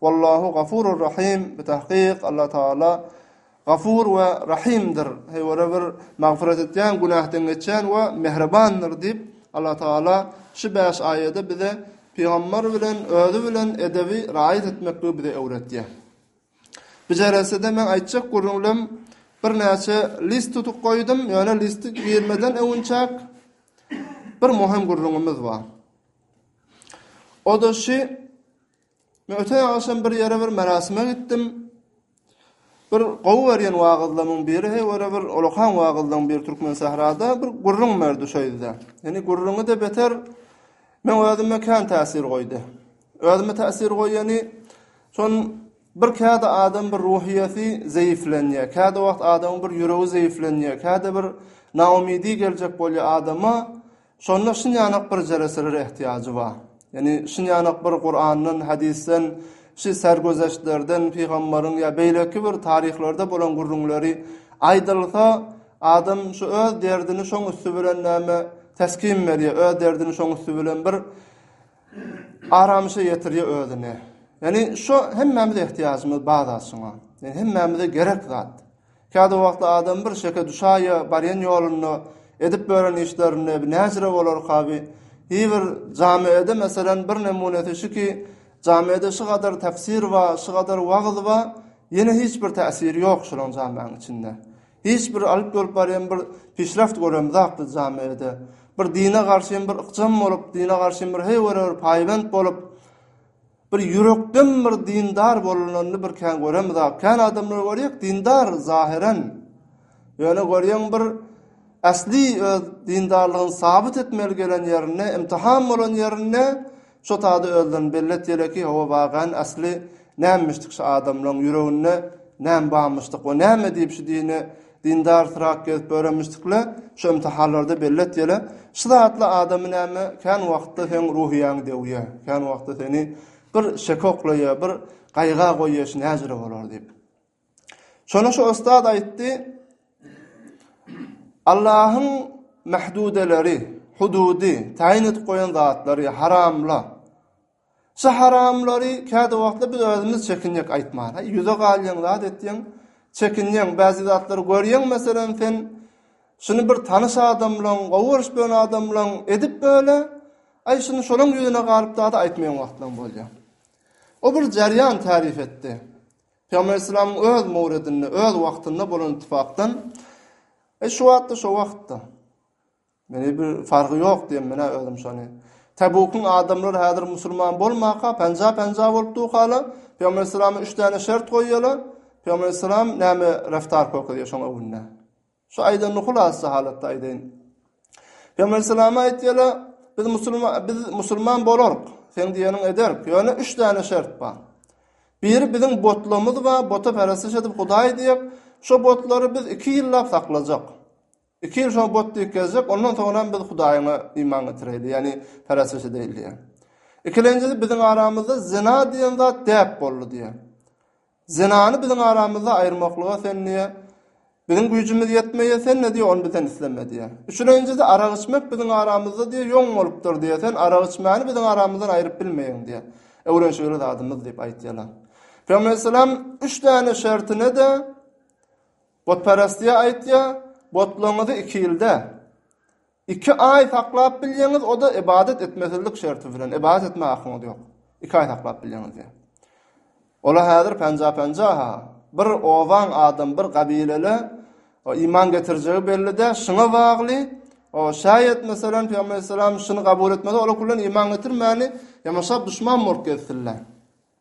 Wallahu gafurur rahim, bitahkyk Allah Taala Gafur we Rahimdir. Heýwara bir magfyrat etýän, günähden geçýän we mähribandyr diýip, Allah Taala şu bäş aýada bize pygamber bilen özi bilen edebi raýat etmeklige bize öwretýär. Bu jerasede men aýtjak gürrüňim birnäçe list tutup goýdum, ýöne listi girmeden öňçäk bir möhüm gürrüňimiz bar. O da şu Men öten agşam bir ýere bir merasime gitdim. Bir gowy berýän wagyzlamyň biri heý ora bir olakan wagyzlaň bir türkmen sährada bir gürrüň berdi şo ýüzde. Ýani gürrüňi de beter men özüme kän täsir goýdy. Özüme täsir goýýany şon bir kädi adam bir ruhyýeti zeýiflenýär. Kädi wagt adamyň bir ýüregi zeýiflenýär. Kädi bir naumydy geljek bolýar adama. Şonda şinýanok bir jereseler ehtiýajy bar. Ýani şinýanok bir Kurandan, hadisden, şi sergözeştlerden, pygamberiň ýa beýleki bir taryhlarda bolan gürrüňleri aýdylsa, adam şu öz derdini şoň üsti bilen näme teskin berýär, öz derdini şoň üsti bilen bir aramyşa ýetirýär özüne. Ýani şo hemmämiz ehtiýajymyz baza şoňa. Hemmämize gerek zat. Käbir wagtlar adam bir şeke düşäýe barýan ýolunda edip ýören işlerinde bi näcre bolarka bi hibir jamiede meselen bir nemunesi şu ki jamiede şu gadar tefsir ba şu gadar wagyz ba ýene hiç bir täsiri ýok şolaň jamiaň içinde hiç bir alyp ýolup barýan bir pişreft gören zat bi jamiede bir dine garşym bir ykjam bolup dine garşym bir heý were bir paýbent bolup Bir ýürekden bir dindar bolunanyny bir kän göremiz a, kän adamlary görýäk dindar zahyren, ýöne görýäň bir äsli öz dindarlygyny sabyt etmeli gelen ýerinde, imtihan bolan ýerinde şo tada özlerini belli etýärler ki, hawa wagan äsli nämemişdik şu adamlaň ýüreginde näme barmyşdyk we näme diýip şu dine Dindar syrak gezip öwrenmişdikle şu imtahanlarda bellet ýele şu zatly adamy näme kän wagtda seň ruhyýaňy döwýä kän wagtda seni bir şeke oklaýa bir gaýga goýýa şu näjüre bolar diýip şony şu ustad aýtdy Allahyň mähdudeleri hududy taýyn edip goýan zatlary haramla Şu haramlary käde wagtlar biz özümiz çekinjek aýtman. Heý ýüze galýaň zat etýäň, çekinýäň, bäzi zatlary görýäň meselem sen şuny bir tanyş adam bilen, gowy görşüp ýören adam bilen edip böle, aý şuny şolaň ýüzüne galyp zady aýtmaýan wagtlaň bolýar. O bir jarýan tarif etdi. Pygamber islamyň öz mowredinde, öz wagtynda bolan ittifakdan, e şu wagtda şu wagtda. Meni bir fargy ýok diýen menä özüm şony. Tebukyň adamlary häzir musulman bolmaka penja-penja bolup duhana, Pygamber aleyhissalama üç däne şert goýýala, Pygamber aleyhissalam näme reftar körkezýä şoň öwünde. Şu aýdanyny hulasy halatda aýdaýyn. Pygamber aleyhissalama aýtýala, biz musulman biz musulman bolark, seň diýeniň ederk, ýöne üç däne şert bar. Biri biziň botlamyz bar, bota peresdiş edip hudaý diýip, şo botlary biz iki ýyllap saklajak. Iki ýyl şo bot diýip gezjek, ondan soňram biz Hudaýyňa iman getireýli, ýagny peresleş edeýli diýýär. Ikilenjisi biziň aramyzda zyna diýen zat däp boldy diýýär. Zynany biziň aramyzda aýyrmaklyga sen diýýär, biziň güýjümiz ýetmeýär, sen de diýýär, ony bizden isleme diýýär. Üçülenjisi arak içmek biziň aramyzda diýýär, ýoň bolupdyr diýýär, sen arak içmäni biziň aramyzdan aýryp bilmeýäň diýýär. Öwrenşigli zadymyz diýip aýtýarlar. Pygamber aleyhisselam üç däne şertine-de Botperestýä aýtýa, Botlaryňyzy iki ýylda, iki aý saklap bilýäňiz, o-da ybadat etmesizlik şerti bilen, ybadat etmäge hakyňyz ýok. Iki aý saklap bilýäňiz diýýä. Ola häzir penja-penja-ha. Bir obaň adam, bir gabilele o iman getirjegi belli däl, şuňa bagly, o şaýat meselem Pygamber salam şuny kabul etmese, ola kullen iman getirmäni ýamaşap duşman bolup gezsinler.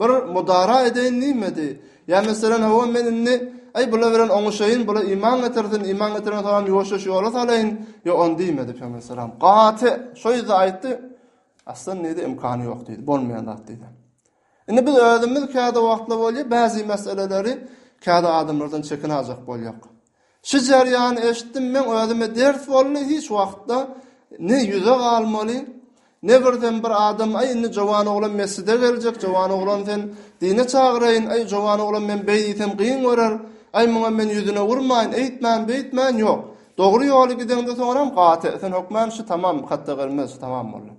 Bir mudara edeýin diýmedi. Ýa meselem, hawa, men indi, Aý, bula bilen oňuşaýyn, bula iman getirsin, iman getiren soňam ýuwaş-ýuwaş ýola salaýyn, ýok, ony diýmedi Pygamberimiz salam. Gaty şo ýerde aýtdy, Aslan diýdi, imkany ýok diýdi, bolmaýan zat diýdi. Indi biz özümiz käde wagtlar bolýar, bäzi meseleleri käde adamlardan çekinajak bolýark. Şu jerýany eşitdim meň özüme ders boldy hiç wagtda ne ýüze galmaly ne birden bir adam aý indi jowan oglan mesjide geljek jowan oglan sen dine çagyraýyn aý jowan oglan men beý diýsem gyn görer aý muňa men ýüzüne urmaýyn eýtmän beýtmän ýok dogry ýoly gideňde soňram gaty sen hökman şu tamam hatda gelmez şu tamam boldy.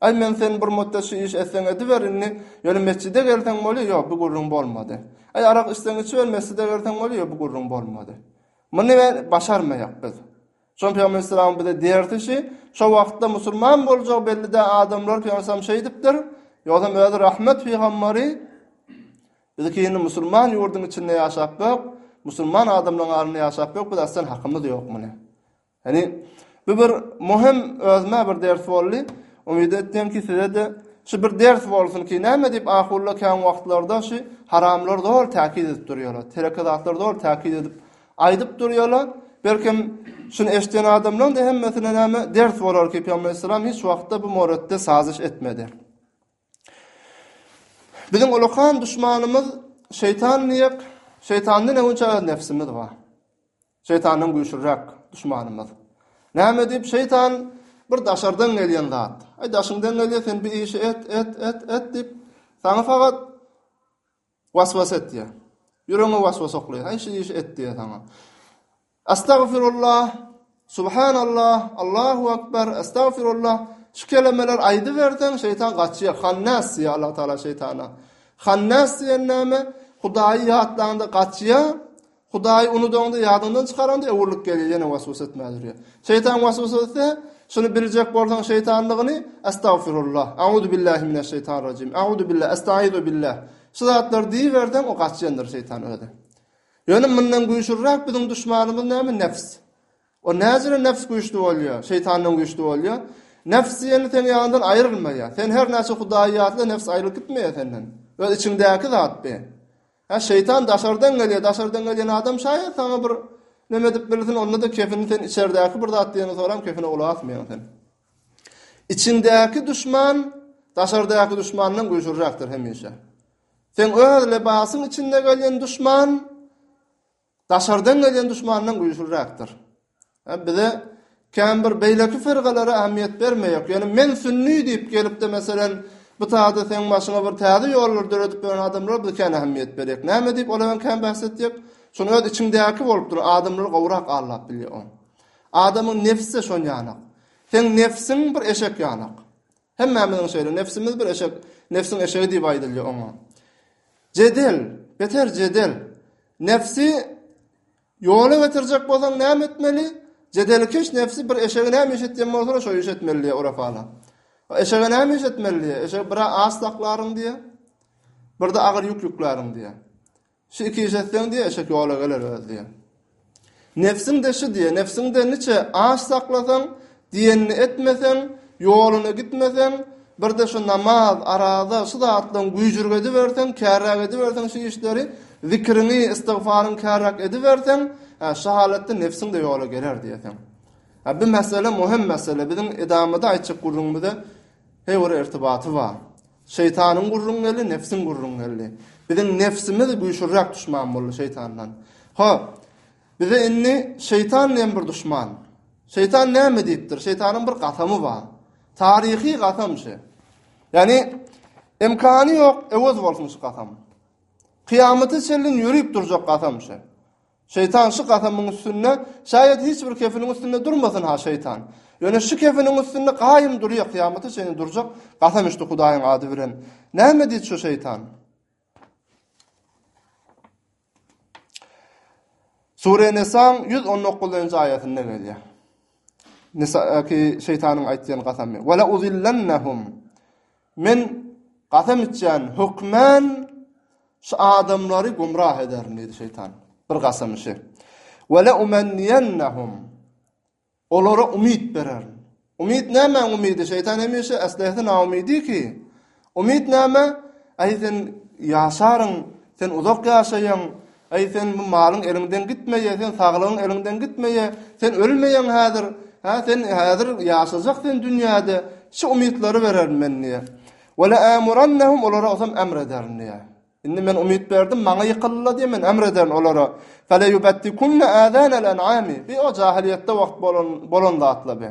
Aý, men sen bir mutda şu iş etseň ediber indi, ýöne metjide gelseň bolýa, ýok, bu gürrüň bolmady. Aý, arak içseň içiber, metjide gelseň bolýa, ýok, bu gürrüň bolmady. Muny we başarmaýak biz. Şonda Pygamber aleyhisselam bize dersi şi, şo wagtda musulman boljagy belli däl adamlar Pygamber aleyhisselam şeý dipdir, ýogsam özi rahmet pygamberi, biz ki indi musulman ýurduň içinde ýaşap ýok, musulman adamlaryň arasynda ýaşap ýok, biz aslan hakymyz ýok muny. Hany bu bir muhim özme bir ders boldy. Umyt etdimki size-de şu bir ders bolsun ki näme dip ahulla kan wagtlarda şu haramlar dol takid edip durýarlar. Tereke zatlar dol takid edip aýdyp durýarlar. Belkim şunu eşden adamlaryň da hemmesine näme ders bolar ki Peygamber sallam hiç wagtda bu moratda sazyş etmedi. Biziň ulukan düşmanymyz şeytan diýip, şeytandan öňçe öz nefsimiz bar. Şeýtandan güýçlüräk duşmanymyz. Näme diýip şeýtan bir daşardan gelýän zat. Aý daşyňdan gelýär sen bir işi et, et, et, et diýip saňa fakat waswas etýär. Ýüregiňe waswas oklaýar. Aý şu işi et diýýär saňa. Astagfirullah, subhanallah, Allahu akbar, astagfirullah. Şu kelemeler aýdyberseň şeýtan gaçýar. Hannas diýýär Allah Taala şeýtana. Hannas diýen näme? Hudaýy ýatlaňda gaçýar. Hudaýy unudaňda, ýadyňdan çykaranda öwürlik gelýär, ýene waswas etmäge durýar. Şeýtan waswas etse, şuny biljek bolsaň şeýtanlygyny, Estagfirullah, Auzubillahi mineşşeýtanirrajim, Auzubillah, Estaizubillah, şu zatlary diýiberseň, o gaçýandyr şeýtan özi. Ýöne mundan güýçlüräk biziň duşmanymyz näme? Nebs. O näzire nebs güýçli bolýar, şeýtandan güýçli bolýar. Nebs diýeni seň ýanyndan aýrylmaýar. Sen her näçe Hudaýy ýatla, nebs aýrylyp gitmeýär senden. Öz içiňdäki zat bu. Hä şeýtan daşardan gelýär, daşardan gelýän adam şaýat saňa bir näme edip bilsin, onda-da kefini sen içerdäki bir zat diýeni soram kefine gulak asmaýaň sen. Içiňdäki duşman daşardaky duşmandan güýçliräkdir hemişe. Sen öz lebasyň içinde gelýän duşman daşardan gelýän duşmandan güýçliräkdir. Ýa bize kän bir beýleki firgalara ähmiýet bermeýok. Ýöne men sünni diýip gelipde meselem bu taýda seň başyňa bir täze ýollar döredip ýören adamlar biz kän ähmiýet berýek. Näme diýip olar hem kän bäs etjek. Şony öz içiňdäki bolup dur. Adamlar gowrak allap bilýär. Adamyň nefsi şon ýanak. Seň nefsiň bir eşek ýanak. Hemmämiziň şeýle nebsimiz bir eşek, nebsiň eşegi diýip aýdylýar oňa. Jedel, beter jedel. Nebsi ýola getirjek bolsaň näme etmeli? Jedelkeş nebsi bir eşegi näme iş etýän bolsa-da şo iş etmeli diýýär Urafala. Eşege näme iş etmeli diýýär? Eşegi bir-ä az saklaryň diýýär. Bir-de agyr ýük ýükläriň diýýär. Şu iki iş etseň diýýär, eşek ýola geler öz diýýär. Nebsiň-de şu diýýär, nebsiňde niçe aş saklasaň, diýenini etmeseň, ýoluna gitmeseň, bir-de şu namaz, araza, şu zatlaň güýjürgi ediberseň, kärräk ediberseň şu işleri, zikiriňi, istigfaryňy kärräk ediberseň, hä, şu halatda nebsiň-de ýola geler diýersiň. Hä, bu mesele möhüm mesele. Biziň edamada aýtjak gürrüňimize heý bir irtibaty bar. Şeýtanyň gürrüň geldi, nebsiň gürrüň geldi. Biziň nebsimiz güýçlüräk duşman boldy şeýtandan. Ho, bize indi şeýtan diýen bir duşman. Şeýtan näme diýipdir? Şeýtanyň bir gasamy bar. Taryhy gasam şu. Ýani imkany ýok, ewez bolsun şu gasam. Kyýamata çenli ýörüp durjak gasam şu. Şeýtan şu gasamyň üstünde, şaýat hiç bir kefiniň üstünde durmasyn-ha şeýtan. Ýöne şu kefiniň üstünde gaýym durýa kyýamata çenli durjak gasam içdi Hudaýyň ady bilen. Näme diýdi şu şeýtan? Sure Nesaň 119-njy aýatynda gelýär. Nisa ki şeytanyň aýtýan gasamy. Wala uzillannahum. Men gasam içýän hökmän şu adamlary gümrah ederin, diýdi şeýtan, bir gasam içi. We le umenniyennahum. Olara umyt bererin. Umyt nämäň umydy? Şeýtan hemişe äslähde naumydy ki. Umyt näme? Aý sen ýaşaryň, sen uzak ýaşaýaň, Aý, sen bu malyň eliňden gitmeýe, sen saglygyň eliňden gitmeýe, sen ölmeýäň häzir, hä, sen häzir ýaşajak sen dünýäde, şu umytlary bererin men diýýär. Weleämurannahum olara osam emr ederin diýýär. Indi men umyt berdim, maňa ýykyldylar diýýär, men emr ederin olara. Feleýubettikunne äzänel en'ami. Bi o jahiliýetde wagt bolan, bolan zatlar bi.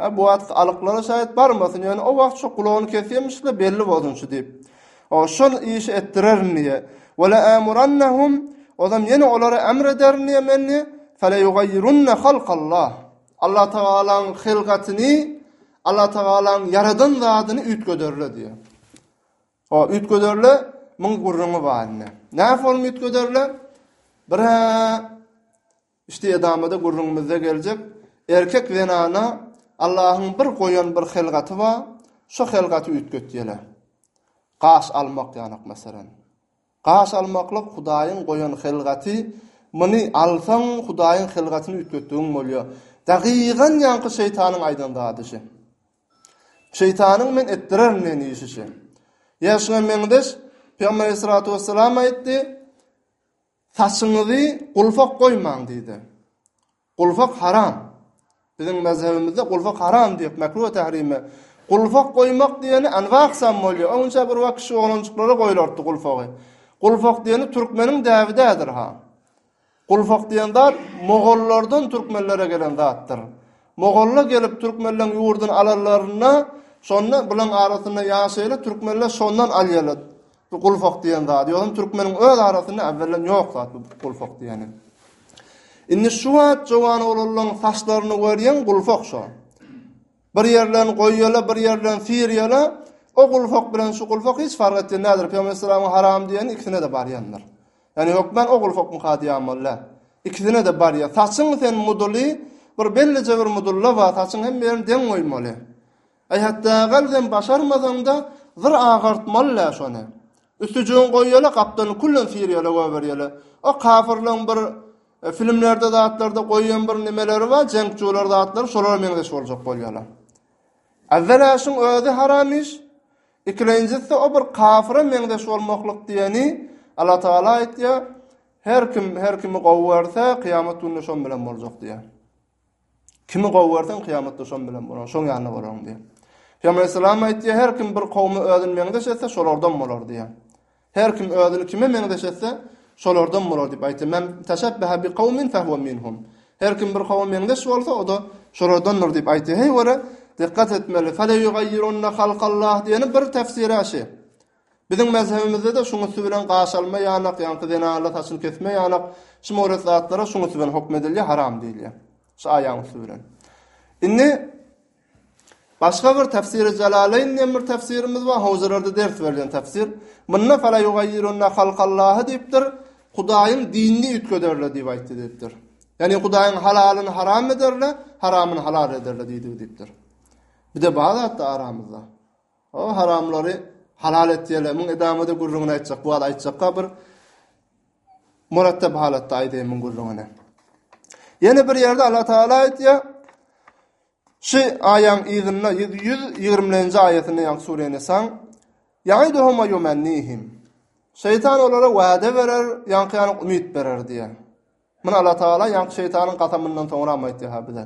Hä, bu wagt alyklara şaýat barmasyn, ýöne o wagt şo gulagyny kesýemişler, belli bolsun şu diýip. O, şol işi etdirerin diýýär. Weleämurannahum, ozam ýene olara ämr ederin diýýär men diýýär, feleýugaýyrunne halkallah. Allah Tagalaň hylgatyny, Allah Tagalaň ýaradan zadyny üýtgederler diýýär. O, üýtgederler, muň gürrüňi bar indi. Nähorun üýtgederler? Birä Üsti edamada gürrüňimizde geljek erkek zenana Allahyň bir goýan bir helgaty bar şo helgaty üýtgetýele. Gaş almak ýalyk meselen. Gaş almaklyk Hudaýyň goýan helgaty muny alsaň Hudaýyň helgatyny üýtgetdigiň bolýa. Dagygan ýaňky şeýtanyň aýdan zady şi. Şeýtanyň men etdirerin men işi şi. Ýa şuňa meňzeş Pygamber Aleyhissalatu vesselam aýtdy. Saçyňyzy gulpak goýmaň diýdi. Gulpak haram. Biziň mezhebimizde gulpak haram diýip, mekruh tahrime. Gulpak goýmak diýeni anwaksam bolýar. Öňçe bir wagt kişi oglanjyklara goýlardy gulpagy. Gulpak diýeni türkmeniň däbi däldir ha. Gulpak diýen zat mogollardan türkmenlere gelen zatdyr. Mogollar gelip türkmenleň ýurduny alanlarynda, şonda bulan arasynda ýaşaýarlar, türkmenler şondan alýarlar. Bu gulfak diýen zady ýogsam türkmeniň öz arasynda äwwelden ýok zat bu gulfak diýeni. Indi şu wagt jowan oglanlaň saçlaryny görýäň gulfak şo. Bir ýerlerini goýýala bir ýerlerini syrýala o gulfak bilen şu gulfak hiç fark etýän däldir Pygamber salamyň haram diýeni ikisine-de barýandyr. Ýani hökmän o gulfakmy ka diýen bolýa. Ikisine-de barýa. Saçyň sen mudyly bir bellije bir mudylla bar saçyň hemme ýerini deň goýmaly. Aý hatdagal sen başarmasaňda zyr agartmaly-la şony. Üstüjügin goýýala gapdalyny küllen syrýala goýberýala. O kafyrlaň bir filmlerde zatlarda goýan bir nimeleri bar jeňçular zatlary şolara meňzeş boljak bolýala. Awwel aşyň özi haram iş. Ikilenjisi o bir kafyra meňzeş bolmaklyk diýeni Allah Taala aýtýa her kim her kimi gowy görse kyýamat günde şon bilen boljak diýä. Kimi gowy görseň, kyýamatda şon bilen bolarsyň, şoň ýanynda bolarsyň diýýär. Pygamber Aleyhisselam aýtýar, her kim bir kowumy özüni meňzeş etse, şolardan bolar diýýär. Her kim özüni kime meňzeş etse, şolardan bolar diýip aýtýar. Men teşebbehe bi kowmin fehuwe minhum. Her kim bir kowuma meňzeş bolsa, o-da şolardandyr diýip aýtýar. Heý göre, dikkat etmeli. Feleýugaýýirunne halkallah diýeni bir tefsir-ä şi. Biziň mezhebimizde-de şuňusy bilen gaş alma ýanak, ýaňky zenanlar saçyny kesme ýanak, şu mowret zatlara şuňusy bilen hokm edilýär, haram diýilýär. Şu aýaň üsti bilen. Indi Başga bir Tefsiri Jalaleyn diýen bir tefsirimiz bar, howzalarda ders berlen tefsir. Munda fala yugayyirunna halqallaha diýipdir. Hudaýyň dinini üýtgederler diýip aýtdy diýipdir. Ýani Hudaýyň halalyny haram ederler, haramyny halal ederler diýdi diýipdir. Bir de bar zatda aramyzda. O haramlary halal etýäler. Muň edamada gürrüňini aýtjak. Bu wada aýtjakka bir murattab halatda aýdaýyn muň gürrüňini. Ýene bir ýerde Allah Taala aýtýar. Şu aýaň ýerinde 120-nji aýatynda ýa surene san. Ýaýduhum we yumannihim. Şeýtan olara wada berer, ýa-da umyt berer diýär. Muny Allatagala ýaňky şeýtanyň gasamyndan soňram aýtýar-ha bize.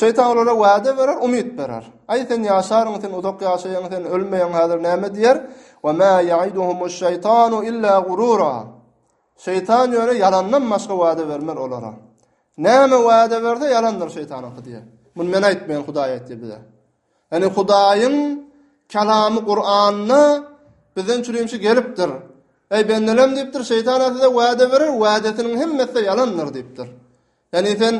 Şeýtan olara wada berer, umyt berer. Aý sen ýaşaryň, sen uzak ýaşaýaň, sen ölmeýäň häzir näme diýer? Wa ma ya'iduhumuş şeytanu illa gurura. Şeýtan ýöne ýalandan başga wada bermez olara. Näme wada berse ýalandyr şeýtanyňky diýer. Muny men aýtmaýan Hudaý aýtdy bize. Ýani Hudaýyň Kalamy Kuranda bizden çürimçi gelipdir. Eý bendelem diýipdir, şeýtan size wäde berer, wädesiniň hemmesi ýalandyr diýipdir. Ýani sen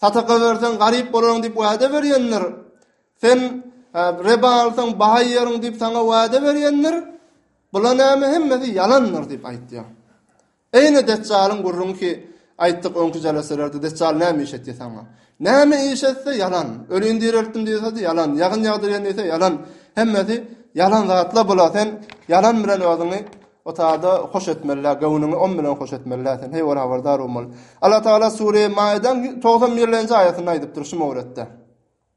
Sataka berseň garyp bolaryň diýip wäde berýändir. Sen e, reba alsaň baha ýeriň diýip saňa wäde berýändir. Bula näme hemmesi ýalandyr diýip aýtýar. Eýne Detjalyň gürrüňki aýtdyk öňki jeleselerde Detjal näme iş etdi saňa? Näme iş etse ýalan. Ölini direltdim diýsedi ýalan, ýagyn ýagdyrýan diýse ýalan. Hemmesi ýalan zatlar bula sen ýalan bilen özüňi otada hoş etmelä, göwnüňi om bilen hoş etmelä sen. Heý ol habardar bolmaly. Alla Taala Sure Maýdanyň ýüz togsan birlenji aýatynda aýdypdyr şu mowretde.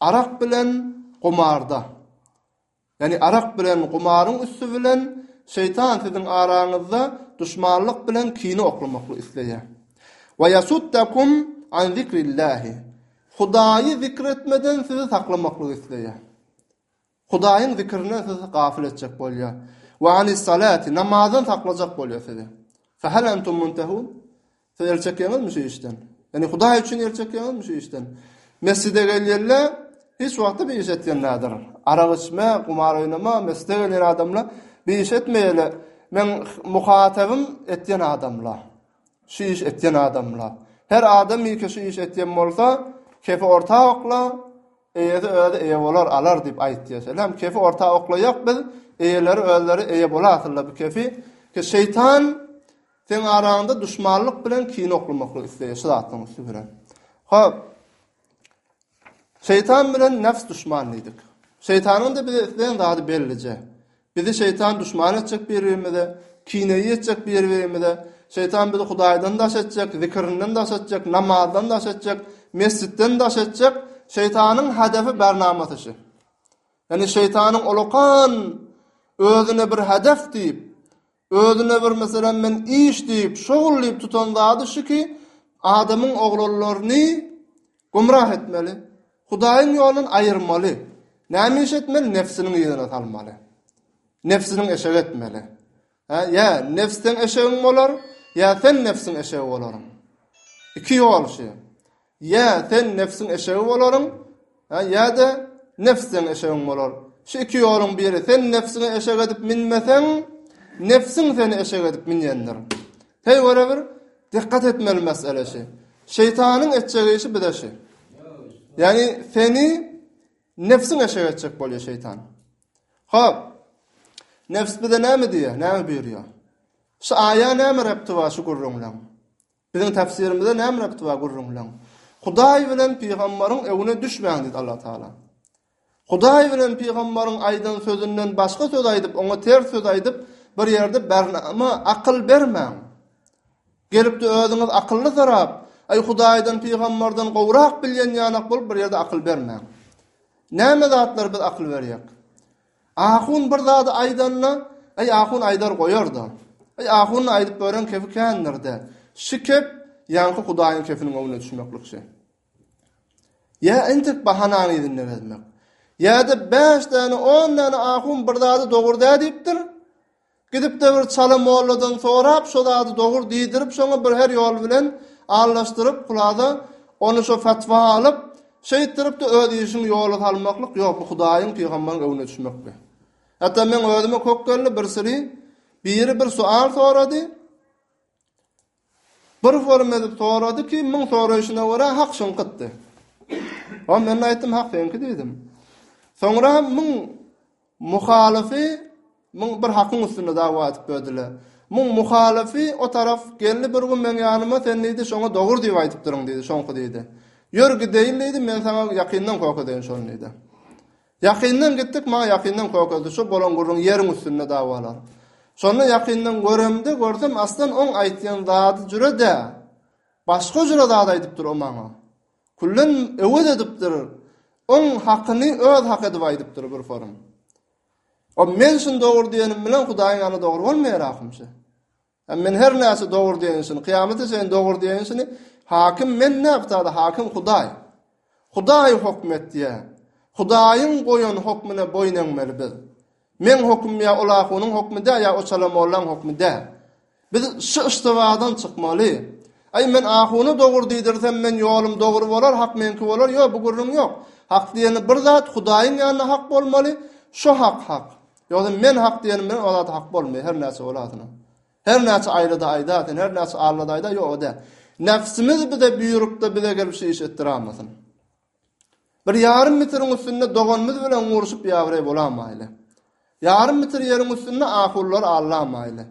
Arak bilen gumarda. Ýagny arak bilen gumaryň üsti bilen şeýtan siziň araňyzda duşmanlyk bilen kine oklamakly isleýär. Wa yasuddakum an zikrillahi. Hudaýy zikir etmeden sizi saklamaklygy isleýär. Hudaýyň zikrinden sizi gafyl etjek bolýar. Wa anis salati, namazdan saklajak bolýar sizi. Fe hel entum muntehun? Siz el çekýäňizmi şu işden? Ýagny Hudaý üçin el çekýäňizmi şu işden? Mesjide gelýänler hiç wagtda bir iş etýän däldir. Arak içme, gumar oýnama, mesjide gelýän adamlar bir iş etmeýärler. Meň muhatabym etýän adamlar. Şu iş etýän adamlar. Her adam iki şu iş etýän bolsa, kefe orta okla. Eýesi özi eýe bolar, alar diýip aýt diýeseläm, kefi orta oklaýak biz, eýeleri özleri eýe bola aslynda bu kefi. Ki şeýtan seň araňda duşmanlyk bilen kin oklamaklyk isleýär şu zatlaryň üsti bilen. Hop. Şeýtan bilen nefs duşman diýdik. Şeýtanyň-da bize isleýän zady bellije. Bizi şeýtan duşman etjek bir-birimize, kineýi etjek bir-birimize, şeýtan bizi Hudaýdan daş etjek, zikirinden daş etjek, namazdan daş etjek, mesjitden daş etjek, şeýtanyň hedefi barnamasy şu. Ýani şeýtanyň olakan özüne bir hedef diýip, Özüne bir meselem men iş diýip, şogul diýip tutan zady şu ki, adamyň oglanlaryny gümrah etmeli, Hudaýyň ýolundan aýyrmaly. Näme iş etmeli? Nebsiniň yzyna salmaly. Nebsiniň eşegi etmeli. Hä, ýa nebs seň eşegiň bolar, ýa sen nebsiň eşegi bolaryň. Iki ýol şu. Ýa sen nebsiň eşegi bolaryň, ýa-da nebs seň eşegiň bolar. Şu iki ýoluň biri. Sen nebsiňi eşek edip minmeseň, nebsiň seni eşek edip minýändir. Heý göre bir dikkat etmeli mesele şu. Şeýtanyň etjek işi bize şu. Ýani seni nebsiň eşek etjek bolýar şeýtan. Hop. Nebs bize näme diýýär? Näme buyurýar? Şu aýa näme repti bar şu gürrüňleň? Biziň täfsirimize näme rebti bar gürrüňleň. Hudaý bilen pygambaryň öňüne düşmäň diýdi Allah Taala. Hudaý bilen pygambaryň aýdan sözünden başga söz aýdyp, oňa ters söz aýdyp, bir ýerde bernama, akyl bermäň. Gelipdi özüňiz akylly sorap, aý Hudaýdan pygambardan gowrak bilýän ýanak bolup bir ýerde akyl bermäň. Näme zatlar biz akyl berýek? Ahun bir zady aýdanda, Eý, ahun aýdar goýar-da. Eý, ahun-da aýdyp gören kepi kändir-dä. Şi kep, ýaňky hudaýyň kepiniň öňüne düşmeklikçe. Ýa entek bahananyň yzynda gezmek. Ýa-da bäş däne, on däne ahun bir zady dogry dä diýipdir. Gidip-de bir çala molladan sorap, şo zady dogur diýdirip, şoňa bir her ýol bilen allaşdyryp, hulasa, ony şo fatwa alyp, şeýtdirip-de öz işiňi ýola salmaklyk, ýok, bu Hudaýyň, pygambaryň öňüne düşmekdi. Hatda meň özüme kök geldi, birsiri, biri bir sual sorady, Bir görüm edip sorady ki, müň soraýşyna görä hak şuňky ytdy. Hom men aýtdym hak seňki diýdim. Soňra müň muhalyfy müň bir hakyň üstünde dawa edip dödüle. Müň muhalyfy o taraf geldi bir gün meň ýanyma sen diýdi şoňa dogur diýip aýdypdyryň diýdi şoňky diýdi. Ýör gideýin diýdi men saňa ýakyndan kökedeýin şony diýdi. Ýakyndan gitdik, maňa ýakyndan kökeldi, şu bolan gürrüň ýeriň üstünde dawalar. Şonda ýakyndan göremde görsem aslan oň aýtýan zady jüre dä, başga jüre zat aýdypdyr o maňa. Küllen öwez edipdir, oň hakyny öz hak edip aýdypdyr bir forym. O men şuny dogry diýenim bilen hudaýyň ýany dogry bolmaýar ahymşa. Hem men her näçe dogry diýenişini, kyýamata çenli dogry diýenişini, hakim men näptada, hakim Hudaý. Hudaý hokm etýär. Hudaýyň goýan hokmyna boýun egmeli biz. Meň hokmym ýa Ulahunyň hokmy däl, ýa Oçala mollaň hokmy däl. Biz şu yştybadan çykmaly. Aý men ahuny dogry diýdirsem men ýolum dogry bolar, hak meňki bolar, ýok bu gürrüň ýok. Hak diýeni bir zat, Hudaýyň ýanynda hak bolmaly, şo hak hak. Ýogsa men hak diýenim bilen o zat hak bolmaýar, her näçe bolasyn. Her näçe aýlada aýdasyn, her näçe allada aýda, ýok o däl. Näfsimiz bize buýrupda bize gelip şu iş etdiramasin. Bir ýarym mitriň üstünde doganymyz bilen gurşup ýabry bolamaýly. Ýarym mitr ýeriň üstünde ahullar allamaýly.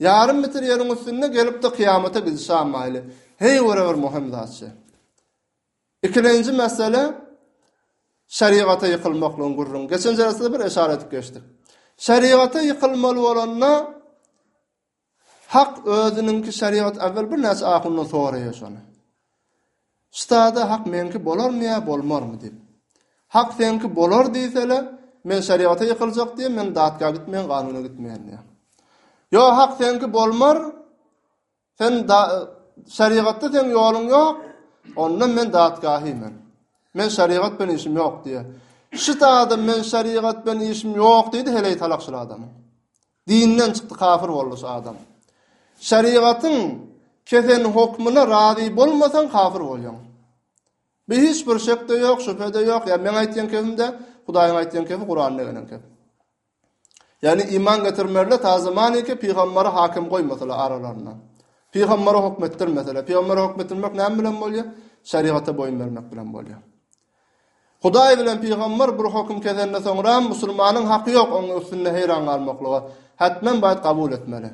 Ýarym mitr ýeriň üstünde gelipde kyýamata gidişamaýly. Heý görä bir möhüm zatçy. Ikilenji mesele şerigata ýykylmaklygyň gürrüňi. Geçen jersde bir yşara edip geçdik. Şerigata ýykylmaly bolanda Hak özüniňki şerigat awvel bir näçe ahundan soraýar şony. Ştada hak meňki bolarmy ýa bolmarmy diýip. Hak seňki bolar diýsele, men şerigata ýykyljak diýe, men datga gitmeýän, kanuna gitmeýän diýe. Ýo hak seňki bolmar. Sen şerigatda seň ýoluň ýok, onda men datgahy men. Men şerigat bilen işim ýok diýýär. Şit adam men şerigat bilen işim ýok diýdi heleý talak şul adam. Dinden çykdy kafir boldy şu adam. Şerigatyň kesen hukmuna razy bolmasaň kafir bolýaň. Bu hiç bir şekde ýok, şübhede ýok. Ya men aýtýan kefimde, Hudaýyň aýtýan kefi Kuranda gelen kef. Ýagny iman getirmerler ta zamaniki pygambary hakim goýmasalar aralarynda. Pygambary hukm etdirmeseler. Pygambary hukm etdirmek näme bilen bolýar? Şerigata boýun bermek bilen bolýar. Hudaý bilen pygambar bir hukm kesende soňra musulmanyň haky ýok onuň üstünde heýran galmaklyga. Hatmen baýt kabul etmeli.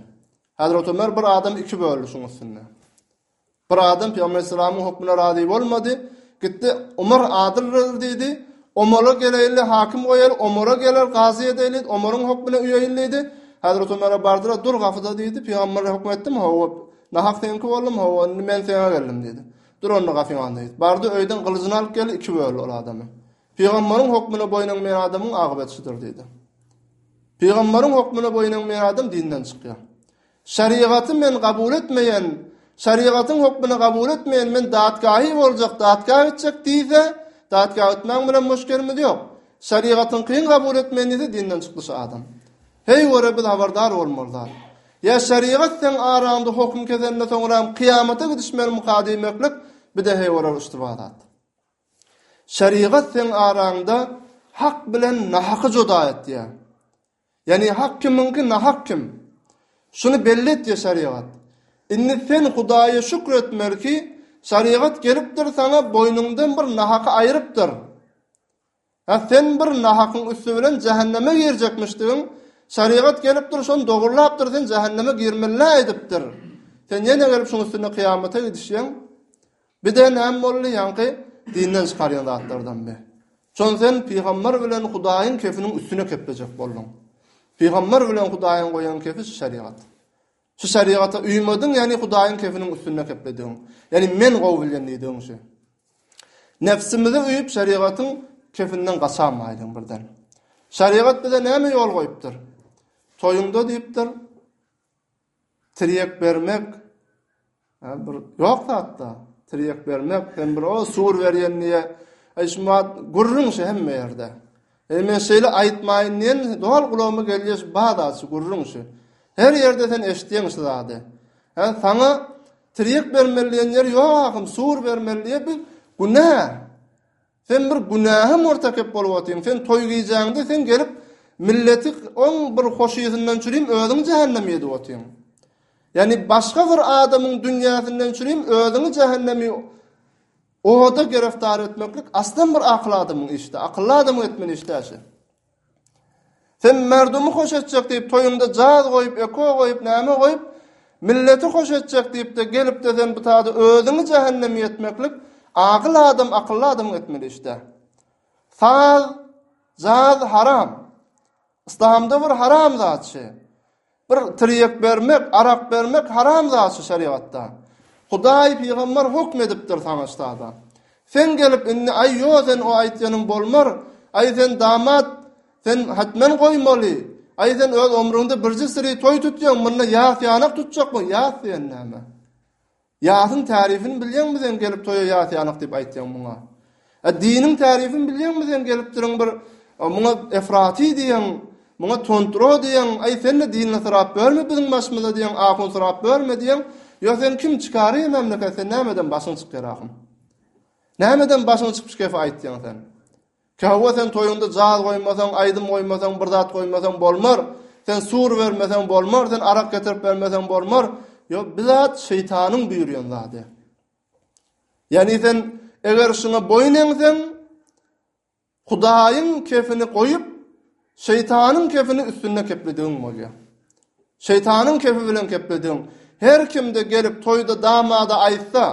Hazrat Ömer bir adam iki böldi şuň üstünde. Bir adam Pygamber salamyň hukmuna razy bolmady, gitdi Omar adyldyr diýdi, Omara geleýli hakim goýaly, Omara geler gazy edeýli, Omaryň hukmuna uýaýyl diýdi. Hazrat Omara bardylar, dur gapyda diýdi, Pygamber hukm etdimi, hawa, nahak seňki boldum, hawa, indi men seňe geldim diýdi. Dur onda gapyňanda diýdi. Bardy öýden gylyjyny alyp geldi, iki böldi ol adamy. Pygamberiň hukmuna boýun egmeýän adamyň agybetyşydyr diýdi. Pygamberiň hukmuna boýun egmeýän adam dinden çykýar. Şerigaty men gabul etmeýän, şerigatyň hokmuny gabul etmeýän men datgahy boljak, datga gitjek diýse, datga gitmäň bilen muşkerimiz ýok. Şerigatyň kyn gabul etmeýän diýse dinden çykdy şu adam. Heý gore biz habardar bolmaly zat. Ýa şerigat seň araňda hokm kesende soňram kyýamata gidişmeli muka diýmeklik bide heý gore uştuba zat. Şerigat seň araňda hak bilen nahaky joda etýär. Ýagny hak kimiňki nahak kim? Şuny belli et diýýär şerigat. Indi sen Hudaýa şükür etmeli ki, şerigat gelipdir saňa boýnuňdan bir nahaky aýrypdyr. Hä sen bir nahakyň üsti bilen jähenneme girjekmişdigiň, şerigat gelipdir şony dogurlapdyr sen jähenneme girmelidä edipdir. Sen ýene gelip şuň üstünde kyýamata gidişýäň. Bide näme boldy ýaňky dinden çykarýan zatlardan bi. Şony sen pygambar bilen hudaýyň kefiniň üstüne keplejek bolduň. Pygambar bilen hudaýyň goýan kefi şu şerigat. Şu şerigata uýmadyň ýani hudaýyň kefiniň üstüne keplediň. Ýani men gowy bilýän diýdigiň şu. Nefsimize uýup şerigatyň kefinden gaçamaýdyň birden. Şerigat bize näme ýol goýupdyr? Toýuňda diýipdir. Tirýek bermek hem bir ýok zatda. Tirýek bermek hem bir o sur berýän diýe. Eý şu wagt gürrüň şu hemme ýerde. Eý men şeýle aýtmaýyn diýen doly gulagyma gelýär şu bazat şu gürrüň şu. Her ýerde sen eşitýäň şu zady. Hä saňa tirýek bermeli diýen ýer ýok ahym sur bermeli diýe bir günä. Sen bir günähe murtakep bolup otyň, sen toý gijäňde sen gelip milleti oň bir hoşyýetinden çürim özüň jähennemi edip otyň. Ýani başga bir adamyň dünýäsinden çürim özüňi jähennemi oda gereftar etmeklik aslan bir akyl adamyň işde, akylly adamyň etmeli işdäşi. Sen merdumy hoş etjek diýip toýuňda jaz goýup, eko goýup, näme goýup, milleti hoş etjek diýip-de gelip-de sen bu sada özüňi jähenneme ýetmeklik agyl adam, akylly adamyň etmeli işdä. Saz, jaz haram. Yslamda bir haram zat şi. Bir tirýek bermek, arak bermek haram zat şu şerigatda. Hudaý pygamber hukm edipdir saňa ştada. Sen gelip indi aý ýo sen o aýtýanyň bolmar, aý sen damat, sen hatmen goýmaly, aý sen öz omruňda birji siri toý tutýaň, munda ýas ýanak tutjakmy, ýas diýen näme? Ýasyň tärifini bilýäňmi sen gelip toýa ýasýanyk diýip aýtýaň muňa. E diniň tärifini bilýäňmi sen gelipdirin bir muňa efraty diýeň, muňa tontro diýeň, aý sen-de dinini syrap görme biziň başymyza diýeň, ahun syrap görme diýeň. Ýo sen kim çykary memleket sen nämeden başyň çykýar ahun. Nämeden başyň çykyp şikefe aýtýaň sen. Käwagt sen toýuňda jaz goýmasaň, aýdym goýmasaň, bir zat goýmasaň bolmar. Sen sur bermeseň bolmar, sen arak getirip bermeseň bolmar. Ýok, bu zat şeýtanyň buýurýan zady. Ýani sen eger şuňa boýun eňseň, Hudaýyň kefini goýup, şeýtanyň kefini üstünde kepledigiň bolýar. Şeýtanyň kefi bilen kepledigiň. Her kimde gelip toýda damada aýtsa,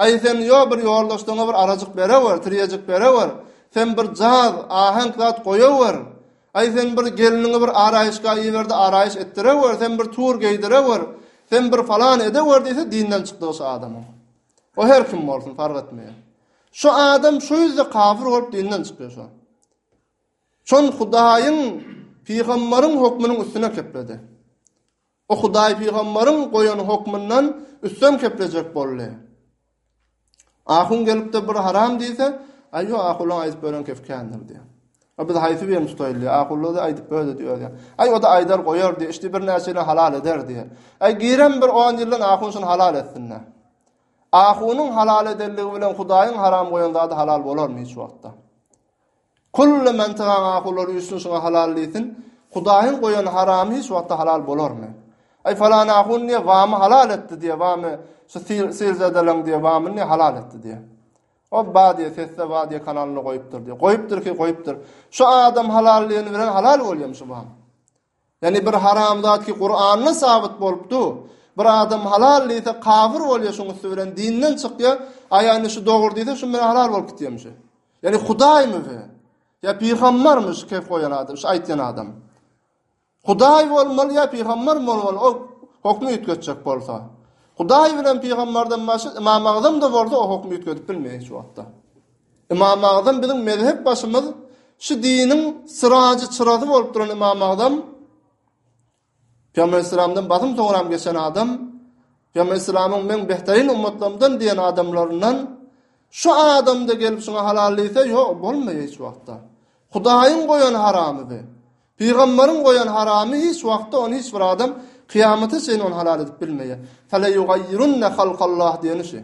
Aý sen ýo bir ýoldaşlaňa bir arajyk berewer, tirýejik berewer, sen bir jaz, aheňk zat goýawer, aý sen bir gelniňi bir araýyşga iberdi araýyş etdirewer, sen bir tur geýdirewer, sen bir falan edewer diýse dinden çykdygy şu adamyň. O her kim bolsun fark etmeýär. Şu adam şu ýüzde kafir bolup dinden çykýar şu. Şon Hudaýyň pygamberiň hökmüniň üstüne kepledi. O Hudaý pygamberiň goýan hokmundan üstem keplejek boldy. Ahun gelip-de bir haram diýse, Aý, ýo, Ahulyň aýdyp beren kepi kändir diýýär. A biz haýsy birini tutaýyl diýýär. Ahuly-da aýdyp özi diýýär ýa. Aý, o-da aýdar goýar diýýär. Işdi birnäçeýini halal eder diýýär. Aý, girem bir on ýyldan Ahun şuny halal etsin-dä. Ahunyň halal edendigi bilen Hudaýyň haram goýan zady halal bolarmy hiç wagtda? Külle mantygaň ahurlary üýşsün şuňa halal diýsin, Hudaýyň goýan haramy hiç wagtda halal bolarmy? Aý falan ahun diýe wamy halal etdi diýe wamy şu syrzadalaň diýe wamy diýe halal etdi diýe. O ba diýe sesde ba diýe kanalynda goýupdyr diýe. Goýupdyr ki goýupdyr. Şu adam halal diýeni bilen halal bolýamy şu wamy? Ýani bir haramzat ki Kuranda sabyt bolupdu bir adam halal diýse kafir bolýa şuň üsti bilen dinden çykýa aýany şu dogry diýse şuň bilen halal bolup gitýämişi. Ýani hudaýmy we ýa pygambarmy şu kef goýan adam şu aýtýan adam. Hudaý bolmaly ýa pygambar bolmaly o hokmy üýtgetjek bolsa. Hudaý bilen pygambardan başy imam agzam da bolsa o hokmy üýtgedip bilmeýa hiç wagtda. Ymam Agzam biziň mezhep başymyz, şu diniň syrazy çyrazy bolup duran Ymam Agzam, Pygamber Islamdan basym soňram geçen adam, Pygamber Islamyň men behterin ummatlarymdan diýen adamlaryndan, şu adamda gelip şuna halal diýse, ýok bolmaýar hiç wagtda. Hudaýyň goýan haramy bu. Pygamberiň goýan haramy hiç wagtda ony hiç bir adam kyýamata çenli ony halal edip bilmeýär. Fele yugayyirunne halkallah diýeni şu.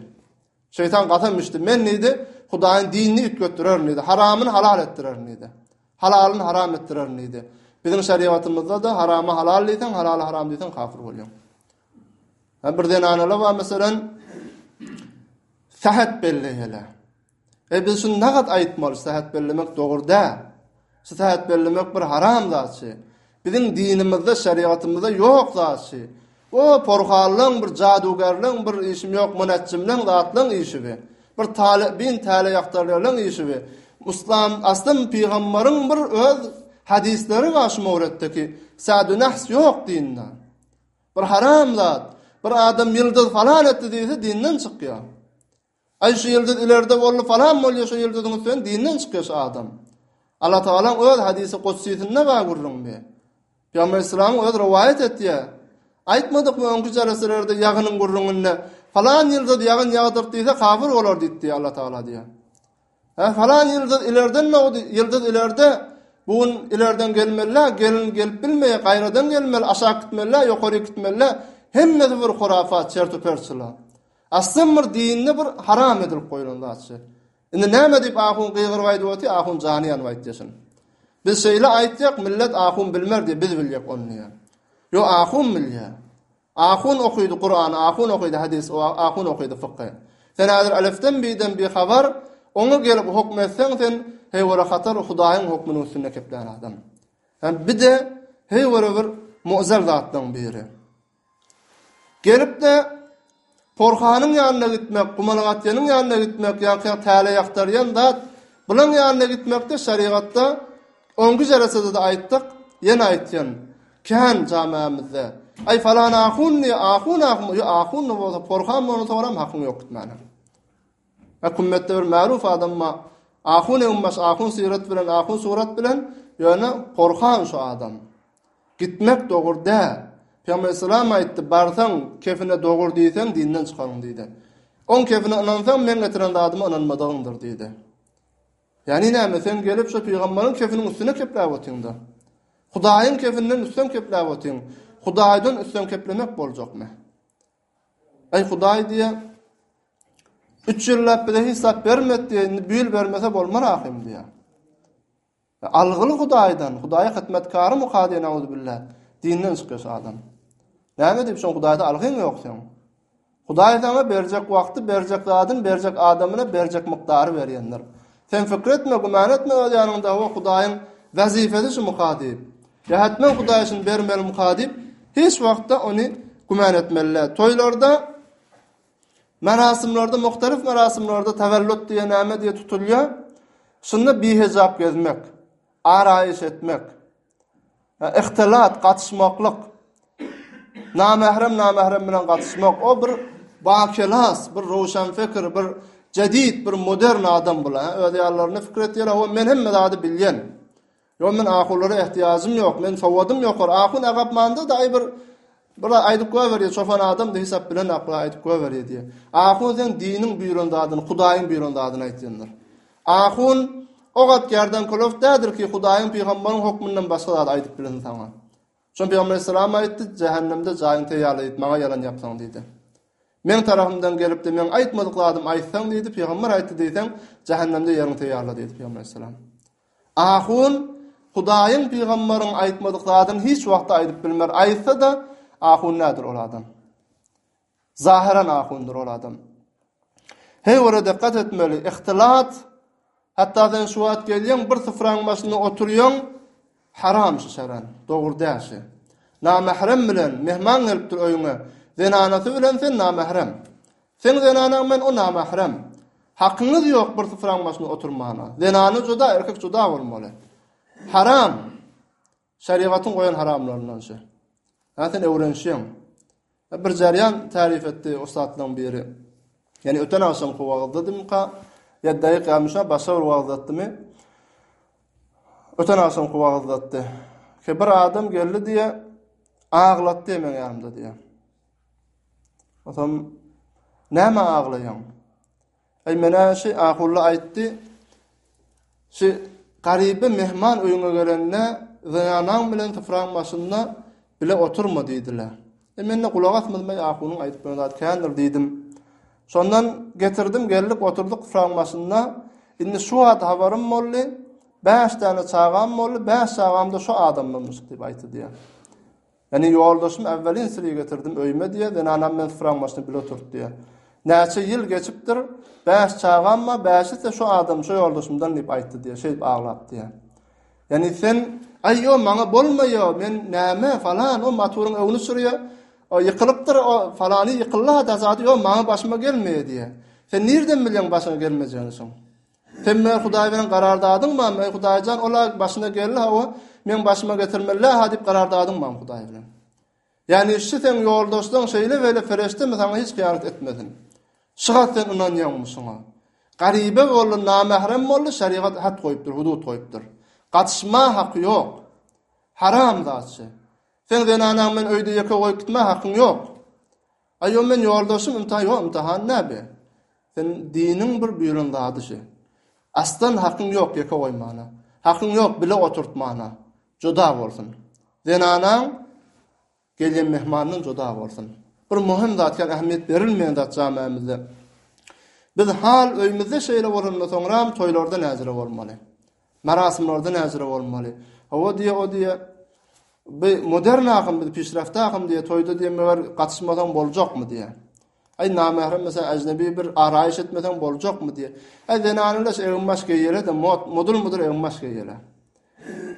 Şeýtan gasam içdi. Men diýdi, Hudaýyň dinini üýtgetdirerin diýdi. Haramyny halal etdirerin diýdi. Halalyny haram etdirerin diýdi. Biziň şerigatymyzda-da haramy halal diýseň, halaly haram diýseň kafir bolýaň. Ha bir zenanala bar meselem sahat belleýele. E biz şuny nagat aýtmaly, sahat bellemek dogry däl. Şu sähet bellemek bir haram zatçy. Biziň dinimizde, şerigatymyzda ýok zatçy. O porhallaň bir jadugerleň bir işim ýok munetjimleň zatlaň işi bi. Bir tale bin täle ýakdarlaryň işi bi. Muslam aslym pygamberiň bir öz hadisleri bar şu mowretdeki. Sadu nahs ýok dinde. Bir haram zat. Bir adam ýyldyz falan etdi diýse dinden çykýar. Aý şu ýyldyz ilerde boldy falan bolýa şu ýyldyzyň üstünden dinden çykýa şu adam. Allatagalaň öz hadysy gudsysynda bar gürrüň bi. Pygamber Islamyň özi rowaýat etýä. Aýtmadykmy öňki jeleselerde ýagynyň gürrüňinde falan ýyldyz ýagyn ýagdyrt diýse kafir bolar diýip diýä Allatagala diýä. Hä falan ýyldyz ilerden dogdy ýyldyz ilerde bu gün ilerden gelmelä gelin gelip bilmeýä gaýradan gelmeli aşak gitmelä ýokaryk gitmelä hemmesi bir hurafat çertu perçula. Aslym bir dinde bir haram edilip goýulan zatçy. Indi näme diýip ahun gygyryp aýdyp oty ahun jany ýanyp aýtýaşyn. Biz şeýle aýtjak millet ahun bilmer diýip biz biljek ony diýýä. Ýo ahun bilýä. Ahun okydy Kurany ahun okydy hadis o ahun okydy fyky. Sen häzir alifden biden bi habar oňa gelip hukm etseň sen heý wara hatar hudaýyň hukmynyň üstünde keplän adam. Sen bide heý wara bir muzel zatdan biri. Gelip-de, porhanyň ýanyna gitmek, gumalyk atýanyň ýanyna gitmek ýa-ha täle ýagtarýan zat, bulaň ýanyna gitmekde şerigatda on güzeresede-de aýtdyk, ýene aýtýan. Kän jamiämizde, Aý, falan ahun diýýär, ahun ahun, ýo, ahun-da bolsa, porhan bolsa, soňram hakyň ýok gitmäne. Hökümetde bir märuf adam bar. Ahun Eňbaş, ahun syrat bilen, ahun surat bilen, ýöne porhan şu adam. Gitmek dogur däl. Pygamber salam aýtdy, barsaň, kefine dogur diýseň, dinden çykaryň diýdi. Oň kefine ynansaň, meň getiren zadyma ynanmadygyňdyr diýdi. Ýani näme, sen gelip şu pygamberiň kefiniň üstüne kepläp otyňda. Hudaýyň kefinden üstem kepläp otyň. Hudaýdan üstem keplemek boljakmy? Aý Hudaý diýýä, üç ýyllap bize hiç zat bermedi diýýä, indi bu ýyl bermese bolmar ahym diýýä. Algyly Hudaýdan, Hudaýa hyzmatkary muka diýen auzubilla, dinden çykýar şu adam. Näme diýip şoň Hudaýda algyň ýok seň? Hudaý sana berjek wagty, berjek zadyny, berjek adamyny, berjek mukdary berýändir. Sen pikir etme, güman etme öz ýanyňda, o Hudaýyň wezipesi şumyka diýip. Jähetmeň Hudaý üçin bermelimika diýip, hiç wagtda ony güman etmeli däl. Toýlarda, merasimlerde, muhtelif merasimlerde täwellüt diýe näme diýe tutulýar. Şunda bihejap gezmek, araýyş etmek, Ihtilat, gatyşmaklyk. Namährem namährem bilen gatyşmak. O bir bakelas, bir röwşenpikir, bir jedit, bir modern adam bula. Özi ýalylaryna pikir etýär, o men hemme zady bilýän. Ýok, men ahulara ehtiýajym ýok, men sowadym ýokary. Ahun agapmanda daýy bir Bula aýdyp goýberýär, çopan adam-da hesap bilenok, bula aýdyp goýberýär diýýär. Ahun sen diniň buýran zadyny, Hudaýyň buýran zadyny aýt diýendir. Ahun o gat gerden kölew däldir ki, Hudaýyň pygamberiň hokmundan başga zat aýdyp bilesin saňa. Şonda pygamber aleyhisselam aýtdy, jähennemde jaýyň teýýarla diýip maňa ýalan ýapsaň diýdi. Meň tarapymdan gelipdi, meň aýtmadyk zadymy aýtsaň diýdi, pygamber aýtdy diýseň, jähennemde ýeriň teýýarla diýdi pygamber aleyhisselam. Ahun, Hudaýyň pygamberiň aýtmadyk zadyny hiç wagtda aýdyp bilmer, aýtsa-da, ahun nädir ol adam? Zahiren ahundyr ol adam. Her biri dikkat etmeli, ihtilat, hatda sen şu wagt gelýäň, bir syfraň başynda oturýaň, haram şu şaran, dogry däl şu. Namährem bilen mehman gelipdir öýüňe, zenanasy bilen sen namährem. Seň zenanaň men o namahrem. Hakyňyz ýok bir supraň başynda oturmana. Zenana juda, erkek juda bolmaly. Haram. Şerigatyň goýan haramlaryndan şu. Ha sen öwrenişýäň. Bir jaryan tarif etdi ussatlaryň biri. Yani öten akşam ku wagtdadymy ka? Ya daýyk ýamyşa başga bir wagtdadymy? Öten akşam ku wagtdatdy. Ki bir adam geldi diye ağlatdy men ýanymda diye. Soň Näme aglaýaň? Aý menä şi ahulla aýtdy, şi garyby mehman öýüňe gelende zenanaň bilen syfraň başynda bile oturma diýdiler. E mende gulak asmazmaý ahunyň aýdyp duran zady kändir diýdim. Şondan getirdim geldik oturdyk syfraň başynda. Indi şi wagt habarym boldy, bäş däne çagam boldy, bäş çagam-da şo adamdanmyş diýip aýtdy diýýär. Ine, ýoldaşym äwwelin sizi getirdim öýüme diýýär, zenanam men supraň başynda bile oturt diýýär. Näçe ýyl geçipdir, bäş çagam bar, bäşisi-de şu adam, şu ýoldaşymdan diýip aýtdy diýýär, şeýdip aglap diýýär. Ýagny sen, aý ýo, maňa bolma ýo, men näme, falan, o maturyň öwni çürýär, o ýykylypdyr, o falany ýykyldy-ha, dazady, ýo, maňa başyma gelmeýär diýýär. Sen nirden bilýäň başyňa gelmejegini şoň? Sen men Hudaý bilen garardadyň mam, ey Hudaýjan, ola başyna geldi hawa, men başyma getirmelä ha diýip garardadyň mam Hudaý bilen. Ýani şu sen ýoldaşlaň şeýle weli fereşde mi saňa hiç hyýanat etmesin. Şygat sen ynanýaňmy şuňa? Garibe boldy, namährem boldy, şerigat hat goýupdyr, hudut goýupdyr. Gatyşma haky ýok. Haram zatçy. Sen zenanaň men öýde ýeke goýup gitme hakyň ýok. Aýo men ýoldaşym ynta ýo yntahan näbe sen diniň bir buýran zady şi aslan hakyň ýok ýeke goýmana hakyň ýok bile oturtmana joda bolsun zenanaň gelýän mehmandan joda bolsun bir möhüm zat ýa ähmiýet berilmeýän zat jamiämizde biz hal öýmizde şeýle bolanda soňram toýlarda näzire bolmaly. Marasymlarda näjüre bolmaly. Hawa diýe o diýe bi modern akym bi pişrafta akym diýe toýda diýe meger gatyşmasaň boljakmy diýe. Ay namährem mesela ajnebi bir araýyş etmeseň boljakmy diýe. Ay zenanylar şu egin baş geýele de mod modul mudur egin baş geýele.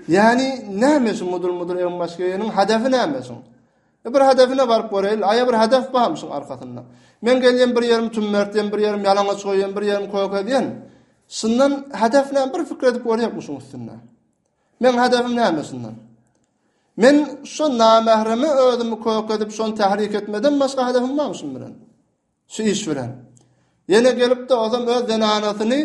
Yani näme şu modul mudur egin baş geýeniň hadefi näme şuň? E bir hedefine baryp göreýli. Aýa bir hedef barmy şuň arkasynda? Men gelýän bir ýerim tümmertýän, bir ýerim ýalaňaç goýýan, bir ýerim köke edýän. Şundan hedef näme bir fikir edip görýäňmi şuň üstünde? Men hedefim näme şundan? Men şu namähremi özümi köke edip şony tahrik etmeden başga hedefim barmy şuň bilen? Şu iş bilen. Ýene gelipdi ozam öz zenanasyny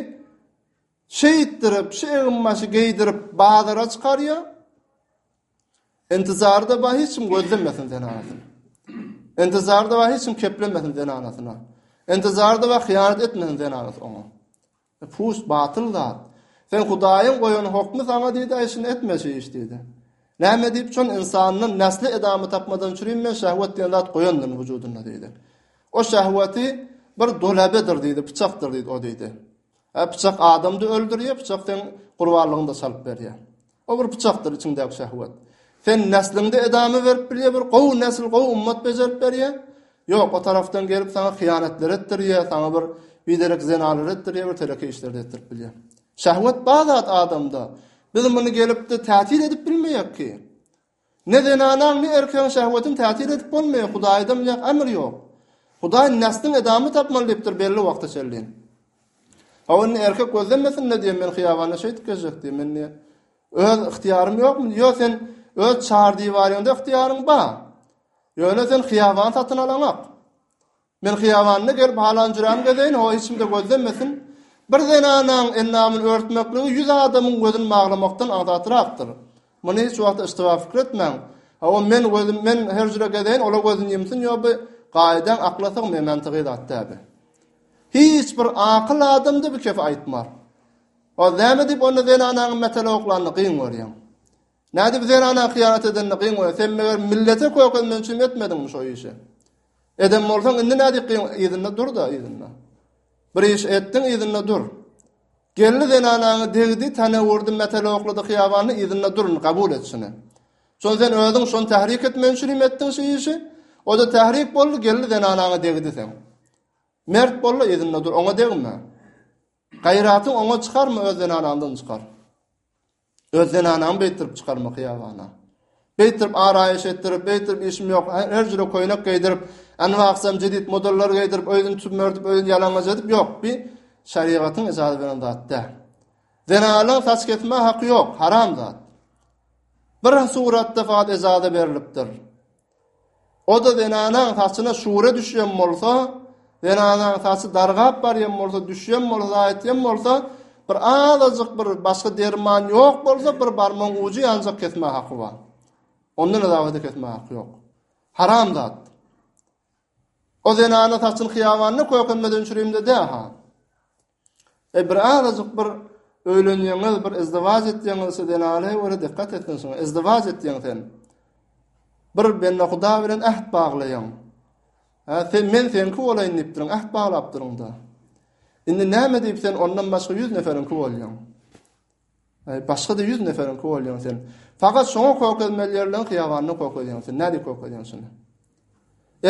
şeýtdirip, şu egin başy geýdirip bazara çykarýar. Intizarda bar hiç kim gözlemesin zenanasyny. Intizarda bar hiç kim keplemesin zenanasyna. Intizarda bar hyýanat etmesin zenanasy oňa. E, pust batyl zat. Sen Hudaýyň goýan hokmy saňa diýdi, aýşyny etme şu iş diýdi. Näme diýip şon insandan näsli edamy tapmadan çürüm men şähwet diýen zat goýandym wujudynda diýdi. O şähweti bir dolabedir diýdi, pyçakdyr diýdi o diýdi. E, pyçak adamdy öldürýär, pyçak sen gurbanlygyny da salyp berýär. O bir pyçakdyr içiňdäki şehwet. Sen nesliňde edamy berip bilýä bir gowy nesil gowy ummat bejerip berýä. Ýok o tarafdan gelip saňa hyýanatlar etdirýä, saňa bir biderek zenalar etdirýä bir teleki işlerde etdirip bilýä. Şehwet bazat adamda. Biz muny gelipdi tätil edip bilmeýäk ki. Ne zenanaň, ne erkegiň şehwetini täsir edip bolmaýar, Hudaýdan biljek emr ýok. Hudaý nesliň edamy tapmaly diýipdir belli wagta çenli. Hawa indi erkek gözlemesin-le diýen men hyýabanda şeýdip gezjek diýen men diýen. Öz ygtyýarym ýokmy? Ýok sen öz çar diwaryňda ygtyýaryň bar. Ýöne sen hyýabany satyn alaňok. Men hyýabanda gelip halan-jüräm gezeýin, ho hiç kim-de gözlemesin. Bir zenanaň endamyny örtmekligi ýüz adamyň gözüni maglamakdan agzatrakdyr. Muny hiç wagt yştyba pikir etmäň. Hawa, men gözüm, men her jüre gezeýin, olar gözüni ýumsun, ýo bi gaýydaň akla syg memän tygy zat däbi. Hiç bir akyl adam-da bi kepi aýtmar. Ho näme diýip onda zenanaň metel oklanyny gyň görýäň? Nädip zenana hyýanat edeni gyň görýäň? Sen meger millete kökezmeni üçin etmediňmi şo işi? Eden bolsaň, indi nädip gyň, yzynda dur-da, yzynda. Bir iş etdiň, yzynda dur. Gelni zenanaňy degdi, tane urdy, metel oklady hyýabany, yzynda dur, kabul et şuny. Şony sen özüň şony tahrik etmen üçin hem etdiň şu işi. O-da tahrik boldy, gelni zenanaňy degdi sen. Mert bol-da, yzynda dur, oňa degme. Gaýratyň oňa çykarmy, öz zenanaňdan çykar. Öz zenanaňy beýtirip çykarma hyýabana. Beýtirip araýyş etdirip, beýtirip işim ýok, her jüre köýnek geýdirip, anbaksam jedit modellary geýdirip, özüni tümmerdip, özüni ýalaňaç edip, ýok, bi şerigatyň ijazat beren zat däl. Zenanlaň saç kesmä haky ýok, haram zat. Bir suratda fat ijazat berilipdir. O-da zenanaň saçyna şure düşýän bolsa, zenanaň saçy dargap barýan bolsa, düşýän bolsa, zaýatýan bolsa, bir azajyk bir başga derman ýok bolsa, bir barmagyň ujy ýanjak kesmä haky bar. Ondan azabada kesmä haky ýok. Haram zat. O zenana saçyny hyýawanda kökenmeden çürimde dä ha. E bir azajyk bir öýlenýäňiz bir izdiwac etýäňiz şu zenana görä dikkat etsin şuňa izdiwac etýäň sen bir bende huda bilen äht baglaýaň ha sen men seňki bolaýyn diýip duruň äht baglap duruňda indi näme diýip sen ondan başga ýüz neferiňki bolýaň Başga-da ýüz neferiňki bolýaň sen. Fakat şoňa kök ezmeli ýerleň hyýabanynda kök ezýäň sen. Nädip kök ezýäň şunda?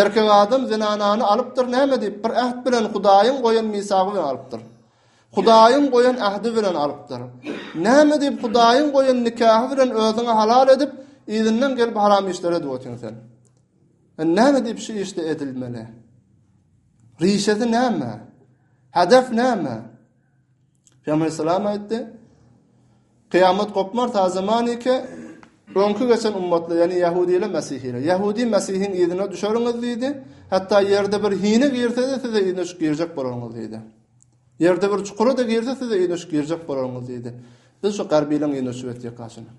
Erkek adam zenanany alypdyr näme diýip? Bir äht bilen Hudaýyň goýan misagy bilen alypdyr. Hudaýyň goýan ähdi bilen alypdyr. Näme diýip Hudaýyň goýan nikahy bilen özüňi halal edip, yzyndan gelip haram işler edip otyň sen? Näme diýip şu işde edilmeli? Rişesi näme? Hedef näme? Pygamberimiz salam aýtdy. Kyýamat gopmar ta zamanike öňki geçen ummatlar, ýagny ýahudi ile mesihiler. Ýahudi mesihiň yzyna düşeriňiz diýdi. Hatda ýerde bir hine girse-de size yzyna düşüp girjek bolaryňyz diýdi. Ýerde bir çukura-da girse size yzyna düşüp girjek bolaryňyz diýdi. Biz şu garbileň yzyna düşüp etjek gaşyny.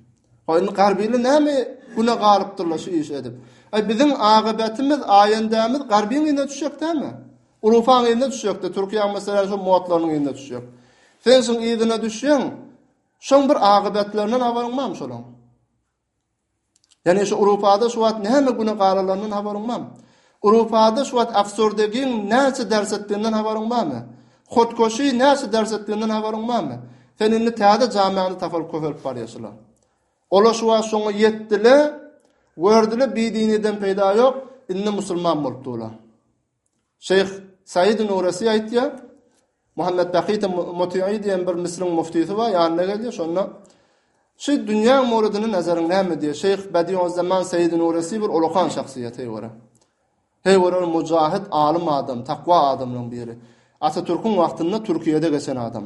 Ha indi garbili näme güne galypdyrlar şu iş edip. Ay biziň agabatymyz, aýandämiz garbiň yzyna düşjek dämi? Urupaň yzyna düşjekde Türkiýäň meselem şo modlarynyň yzyna düşjek. Sen şoň yzyna düşýäň. Şoň bir agybetlerinden habaryň barmy şolaň? Ýani şu Urupada şu wagt näme güne galalanyndan habaryň barmy? Urupada şu wagt absurdegiň näçe ders etdiginden habaryň barmy? Hotkoşy näçe ders etdiginden habaryň barmy? Sen indi täze jamiany tapalyp köpelip barýasyla. Ola şu wagt şoňa ýetdile, gördile bi diniden peýda ýok, indi musulman bolup dula. Şeýh Saýid Nuresi aýtýar, Muhammet Bakyt Mutyýy diýen bir Müsüriň muftysy bar, ýanyna gelýär, şonda, Şu dünýäň muradyna nazaryň näme? diýýär. Şeýh Bediüzzaman Saýid Nuresi bir ullakan şahsyýet, heý görä. Heý görä, ol mujahyt, alym adam, takwa adamlaryň biri. Atatürküň wagtynda Türkiýede geçen adam.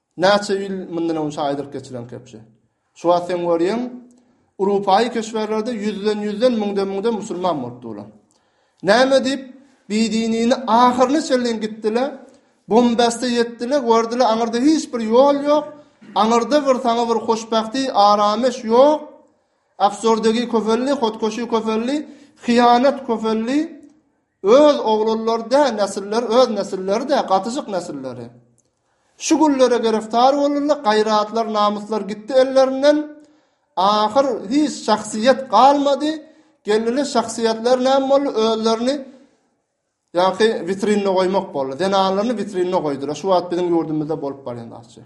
Näçe ýyl mundan öň şaýylyk geçiren kepje. Şu wagt sen görýäň, urupaýy köşberlerde ýüzden ýüzden, müňden müňden musulman bolup duran. Näme diýip, bidinini ahyryna çenli gitdile, bombasta ýetdile, gördüle aňyrda hiç bir ýol ýok, aňyrda bir saňa bir hoşbahti, arameş ýok, absurdegi köfelli, hotkoşy köfelli, hyýanat köfelli, öz oglanlary da, nesiller, öz nesilleri da, gatyjyk nesilleri. Şu günlere gereftar bolanda gaýratlar namyslar gitdi ellerinden ahyr hiç şahsyýet galmady gelnili şahsyýetler näme boldy özlerini ýaňky witrinde goýmak boldy zenanlaryny witrinde goýdylar şu wagt biziň ýurdumyzda bolup barýan daşy.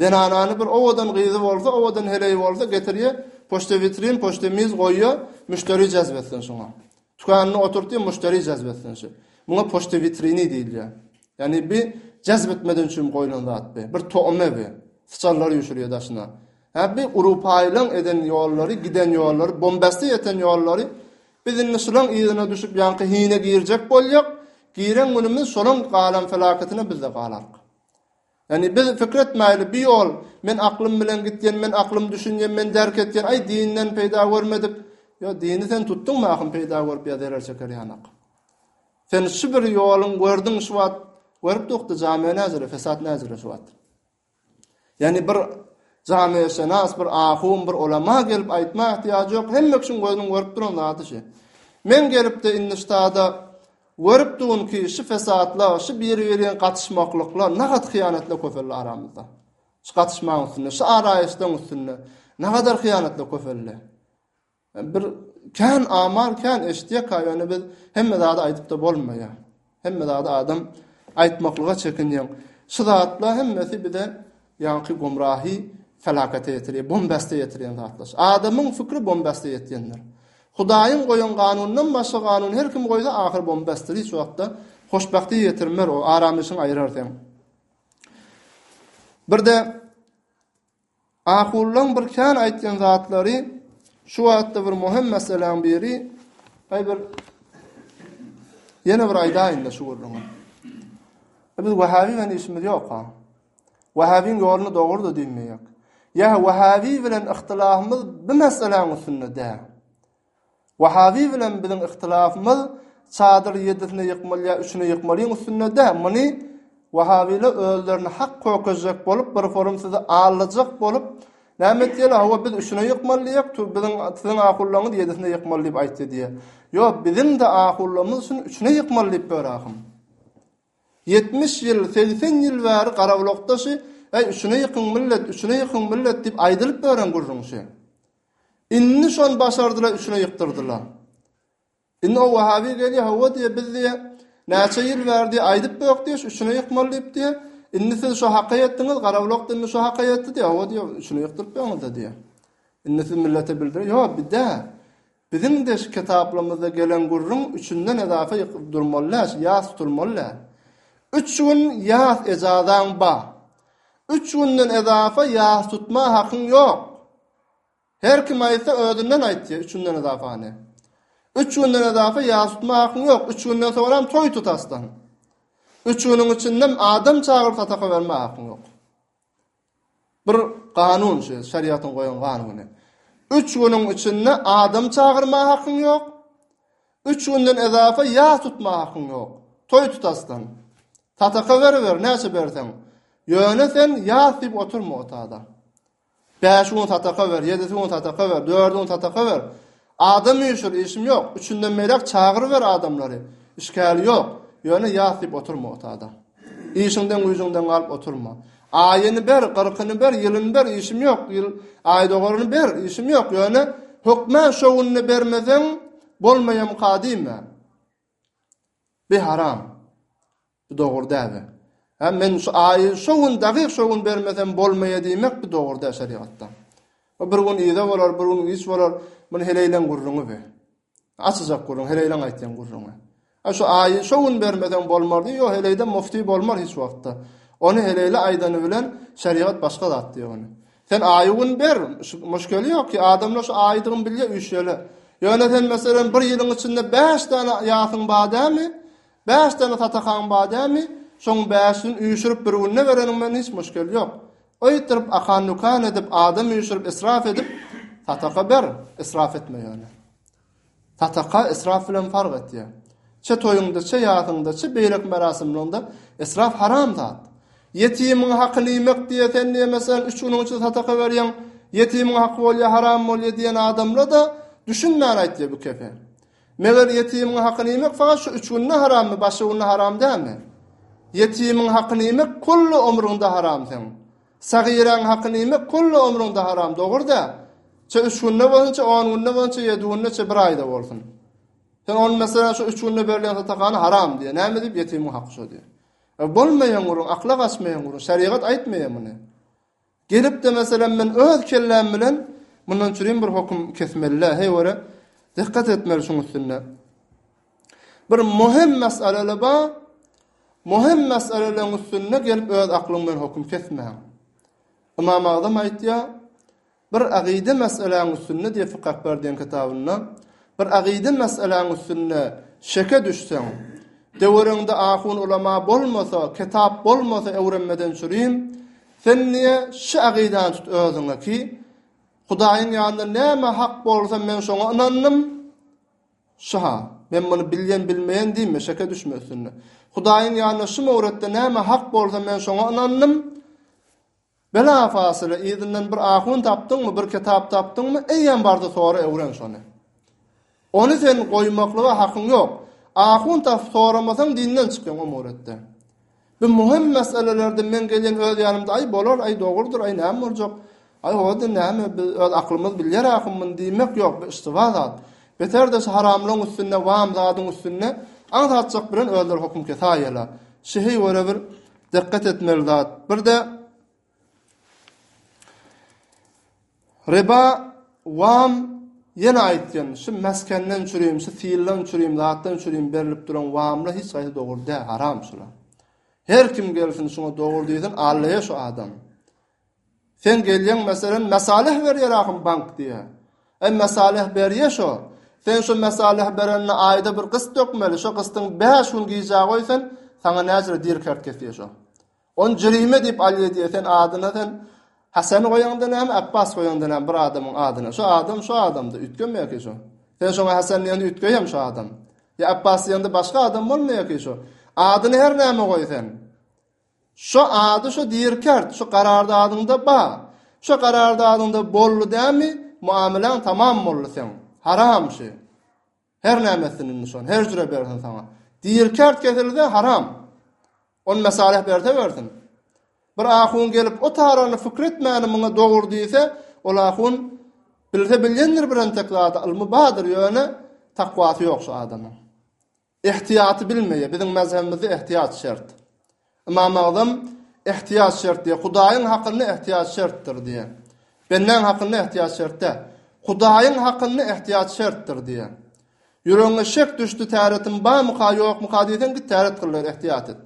Zenanany bir owadan gyzy bolsa owadan heleýi bolsa getirýä poçta witrin poçta miz goýýa müşderi jezb etsin şuňa tükanyna oturtyp müşderi jezb etsin şu muňa poçta witrini diýilýä ýani bi jezb etmeden üçin goýlan zat bi bir toome bi syçanlar ýuşurýa daşyna hä bi urupaýylaň eden ýollary giden ýollary bombasty ýeten ýollary biz indi şulaň yzyna düşüp ýaňky hine girjek bolýak giren günümiz şolaň galan felaketine bizde galark Ýagny biz pikir etmäýli, bu ýol, men aklym bilen gitýän, men aklym düşünýän, men därk etýän, aý dinden peýda görmedik, ýo dini sen tutduň mahym peýda görüp ýa zerer çeker ýanak. Sen şu bir ýoluň gördüň şu wagt, görüp dukdy jame näzire, fesat näzire şu wagt. Ýagny bir jame şenas, bir ahun, bir ulama gelip aýtma ihtiýajy ýok, hemme kişiň gözüniň görüp duran zady şu. Men gelipde indi ştada Görüpdigin ki şu fesatlar şu biri birin gatyşmaklyklar nahat hyýanatlar köpeldi aramyzda. Şu gatyşmaň üstünde şu araýyşlaň üstünde nagadar hyýanatlar köpeldi. Bir kän aman kän eşitýek ha ýöne biz hemme zady aýdypda bolmaýa. Hemme zady adam aýtmaklyga çekinýän. Şu zatlar hemmesi bize Ýaňky gumrahy felakete ýetirýär, bombasta ýetirýän zatlaş. Adamyň fikri bombasta ýetýändir. Hudaýyň goýan ganunyndan başga ganuny her kim goýsa ahyry bombastdyr, hiç wagtda hoşbahty ýetirmer o, aramlişiň aýrar seň. Birde Ahulylaň bir kän aýtýan zatlary şu wagtda bir möhüm meseläň biri, aý bir ýene bir aýdaýynda şu gürrüňi. Biz wahhabi bilen işimiz ýok ha. Wähäbiň ýoluny dogry-da diýmeýäk. Ýa wähäbi bilen yhtylafymyz bu meseläň üstünde dä. Wähäbi bilen biziň yhtylafymyz çadyr ýedisine ýykmaly ýa üçüne ýykmalyň üstünde dä. Muny wähäbiler özlerini hak kökezjek bolup, bir forum sizi aldajak bolup, näme etýärler, hawa biz üçüne ýykmaly diýýäk, tu biziň, siziň ahullaňyz ýedisine ýykmaly diýip aýtdy diýýär. Ýok, biziň-de ahullamyz üçin üçüne ýykmaly diýip börahym. Ýetmiş ýyl, segsen ýyl bäri garabulakda şi, äý, üçüne ýykyn millet, üçüne ýykyn millet diýip aýdylyp ýören gürrüň şi. Indi şony başardylar, üçüne ýykdyrdylar. Indi o wahabi gelýär, hawa diýýär, biz diýýär, näçe ýyl bäri diýýär, aýdyp ýok diýýär, şu üçüne ýykmaly diýip diýýär. Indi siz şu haka ýetdiňiz, garabulakda indi şu haka ýetdi diýýär, hawa diýýär, üçüne ýykdyryp ýöňüz-de diýýär. Indi siz millete bildirä, ýok, bir dä. Biziň de şu kitaplarymyzda gelen gürrüň üçinden edafa ýykyp durmaly-ä, şu ýas tutulmaly-ä. Üç gün ýas ejazaň bar. Üç günden edafa ýas tutma hakyň ýok. Her kim aýtsa özünden aýtýa üç günden edafany. Üç günden edafa ýas tutma hakyň ýok. Üç günden soňram toý tutasdan. Üç günüň içindem adam çagyryp sadaka berme hakyň ýok. Bir kanun şu şeriatyň goýan kanuny. Üç günüň içinde adam çagyrmaga hakyň ýok, üç günden ezafa ýas tutmaga hakyň ýok. Toý tutasdan. Sataka beriber, näçe berseň. Ýöne sen ýas diýip oturma otada. Bäş gün sataka ber, ýedisi gün sataka ber, dördüsi gün sataka ber. Adam üýşür işim ýok üçinden meýläk çagyryber adamlary işgäli ýok ýöne ýas diýip oturma otada işiňden güýjüňden galyp oturma aýyny ber gyrkyny ber ýylyny ber işim ýok ýyl aýdogaryny ber işim ýok ýöne hökmän şo günde bermeseň bolmaýamyka diýme bi haram. Bu dogry däl-de. Hä, men şu aýy şo gün, dakyk şo gün bermesem bolmaýa diýmek bu dogry däl şerigatda. O bir gün yza bolar, bir gün giç bolar, muny heleýleň gürrüňi bi. Açyjak gürrüň, heleýleň aýtýan gürrüňi. Hä, şu aýy şo gün bermeseň bolmar diý, ýok heleýde muftiý bolmar hiç wagtda. Ony heleýle aýdany bilen şerigat başga zat diýýär ony. Sen aýy gün ber, muşkeli ýok ki, adamlar şu aýdygyny bilýär üýşýärler. Ýöne sen meselem bir ýylyň içinde bäş sany ýasyň bar dälmi? Bäş däne satakan bar dämi, şoň bäşisini üýşürip bir günde bereniň bilen hiç muşkil ýok. Oýtdyryp akan-dükan edip, adam üýşürip israf edip, sataka ber, israf etme ýöne. Sataka israf bilen park etýär. Çe toýuňda, çe ýasyňda, çe beýleki merasimligiňde israf haram zat. Ýetimiň hakyny iýmek diýe sen diýe meselem üç günüň içinde sataka berýäň, ýetimiň haky bolýa, haram bolýa diýen adamla-da düşünmän aýtýa bu kepe. Meger ýetimiň hakyny iýmek fakat şu üç günde harammy, başga günde haram dälmi? Ýetimiň hakyny iýmek kullu omruňda haram seň. Sagyraň hakyny iýmek kullu omruňda haram, dogry-dä? Çe üç günde bolsun, çe on günde bolsun, çe ýedi günde, çe bir aýda bolsun. Sen ony meselem şu üç günde berilýän sadakany haram diýýä. Näme diýip ýetimiň haky şo diýýä. Bolmaýan gürrüň, akla gaçmaýan gürrüň, şerigat aýtmaýa muny. Gelip-de, meselem, men öz kelläm bilen mundan çürin bir hokym kesmeli-dä, heý, görä, dykgat etmeli şuň üstünde. Bir möhüm mesele-le bar, möhüm meseleleň üstünde gelip öz aklyň bilen hokym kesmäň. Ymam Azam aýtýar, Bir agyda meseläň üstünde diýip Fykh Akbar diýen kitabynda, bir agyda meseläň üstünde şeke düşseň, döwüriňde ahun ulama bolmasa, kitap bolmasa öwrenmeden çürin, Sen niýe şu akydany tut özüňe ki, Hudaýyň ýanynda näme hak bolsa men şoňa ynandym, şo-ha, men muny bilýen-bilmeýän diýme, şeke düşme üstünde. Hudaýyň ýanynda şu möwretde näme hak bolsa men şoňa ynandym, belafasyle yzyndan bir ahun tapdyňmy, bir kitap tapdyňmy, eýýäm bar-da sora öwren şony. Ony sen goýmaklyga hakyň ýok. Ahunta soramasaň dinden çykýaň o moretde. Bu muhim meselelerde men gelýän öz ýanymda aý bolar, aý dogrudyr, aý näme boljak, aý o-da näme biz öz aklymyz bilýär ahym muny diýmek ýok bu yştyba zat. Beterde şu haramlygyň üstünde wam zadyň üstünde aňsatjak bilen özleri hoküm kesaýýala. Şeýhi görä bir dekgat etmeli zat. Birde. Reba Wan ýene aýtýan, şu mäskenden çürim, şu sildan çürim, zatdan çürim berlip duran Wamla hiç gaýsy dogry dä, haram şular. Her kim gelsin şuňa dogry diýsin, Allaýa şu adam. Sen gelýäň meselem mesaleh berýär ahym bank diýýär. Eý mesaleh berýär şo. Sen şu mesaleh berende aýda bir gyst dökmeli, şo gystyň bäş gün gijä goýsan, saňa näjra dirkert kesýär şo. Ony Jürime diýip Aliýe diýýär. Sen adyna sen Hasan goýaňda näme, Apbas goýaňda näme bir adamyň adyna. Şu adam şu adamdy, üýtgemeýär ki şu. Sen şoňa Hasan diýende üýtgeýem şu adam. Ýa Apbas diýende başga adam bolmaýar ki şu. Adyny her näme goý sen. Şu ady şu diýr kert, şu gararda adyňda ba. Şu gararda adyňda bolly dämi, muamelaň tamam bolly sen. Haram şu. Her nämesini indi şony, her jüre bersin saňa. Diri kert kesilse, haram. Ony mesaleh berse bersin. Bir ahun gelip, o tarany pikir etmäni muňa dogur diýse, ol ahun bilse bilýändir birentek zady, ylmy bardyr, ýöne takwasy ýok şu adamyň. Ehtiýaty bilmeýär, biziň mezhebimizde ehtiýat şert. Ymam Agzam, Ehtiýat şert diýýär. Hudaýyň hakynda ehtiýat şertdir diýýär. Bendäň hakynda ehtiýat şert däl. Hudaýyň hakynda ehtiýat şertdir diýýär. Ýüregiňe şek düşdi, täretim barmyka, ýokmyka diýseň, git täret gylyber, ehtiýat et.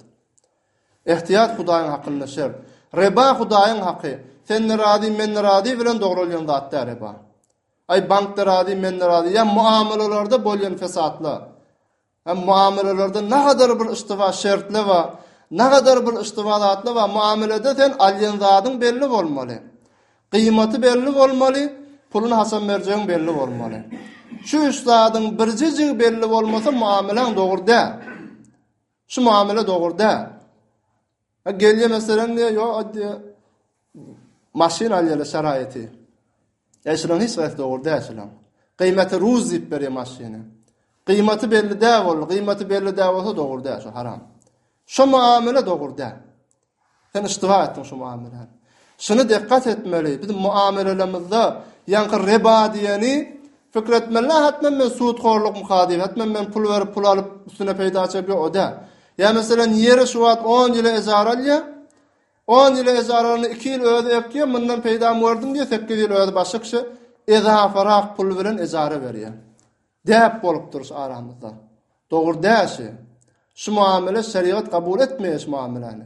Ehtiýat Hudaýyň hakynda şert. Reba Hudaýyň haky. Sen-de razy, men-de razy bilen dogralýan zat däl reba. Aý, bankda razy, men-de razy. Ýa muamalalarda bolýan fesatlar. Hem muamelelerde nagadar bir yştyba şertler bar, nagadar bir yştyba zatlar bar. Muamelede sen alýan zadyň belli bolmaly. Gyýmaty belli bolmaly, puluny haçan berjegiň belli bolmaly. Şu üç zadyň birjejigi belli bolmasa muameleň dogry däl. Şu muamele dogry däl. A gelýä meselem diýýär, ýok a diýýär, maşyn alýarlar şaraýaty. E şunuň hiç gaýsy dogry däl şunuň. Gyýmaty ruz diýip berýär maşyny. Gyýmaty belli däl boldy, gyýmaty belli däl bolsa dogry däl şu haram. Şu muamele dogry däl. Sen iştiba etdiň şu muamelä. Şuny dikgat etmeli, biz muamelelerimizde ýaňky reba diýeni pikir etmeli, hatmam men sudhorlyk mka diýip, hatmam men pul berip pul alyp üstüne peýda çekip ýok, o däl. Ýa meselem ýeri şu wagt on ýyla ejara alýar, on ýyla ejara alanda iki ýyl özi ekýär, mundan peýdamy gördüm diýip sekiz ýyl özi başga kişä ezaparak pul bilen ejara berýär. Däp bolup dur şu aramyzda. Dogry däl şu. Şu muamele şerigat kabul etmeýär şu muameleni.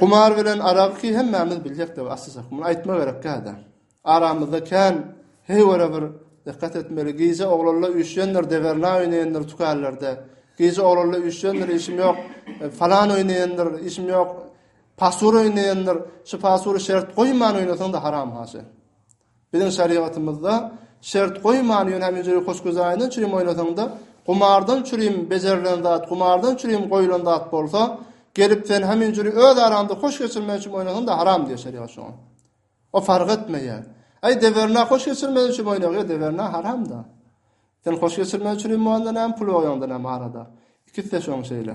Gumar bilen araky hemmämiz biljekdigi açyjak. Muny aýtma gerek däl-dä. Aramyzda kän heý görä bir dykgat etmeli. Gije oglanlar üýşýändir, dewerna oýnaýandyr tükälerde. Gije oglanlar üýşýändir, işim ýok, falan oýnaýandyr, işim ýok, pasur oýnaýandyr. Şu pasury şert goýman oýnasaň-da haram haşa. Biziň şerigatymyzda şert goýman ýöne hem hüjri hoş gözaýyndan çürim oýnasaňda gumardan çürim bejerilen zat gumardan çürim goýulan zat bolsa gelip sen hem hüjri öz araňda hoş geçirmek üçin oýnasaňda haram diýýär şerigat şoňa o fark etmeýär Aý dewerna hoş geçirmek üçin oýnagy dewerna haramda sen hoş geçirmek çürim bolanda näme pul oýaňda näme arada ikisi de şoň şeýle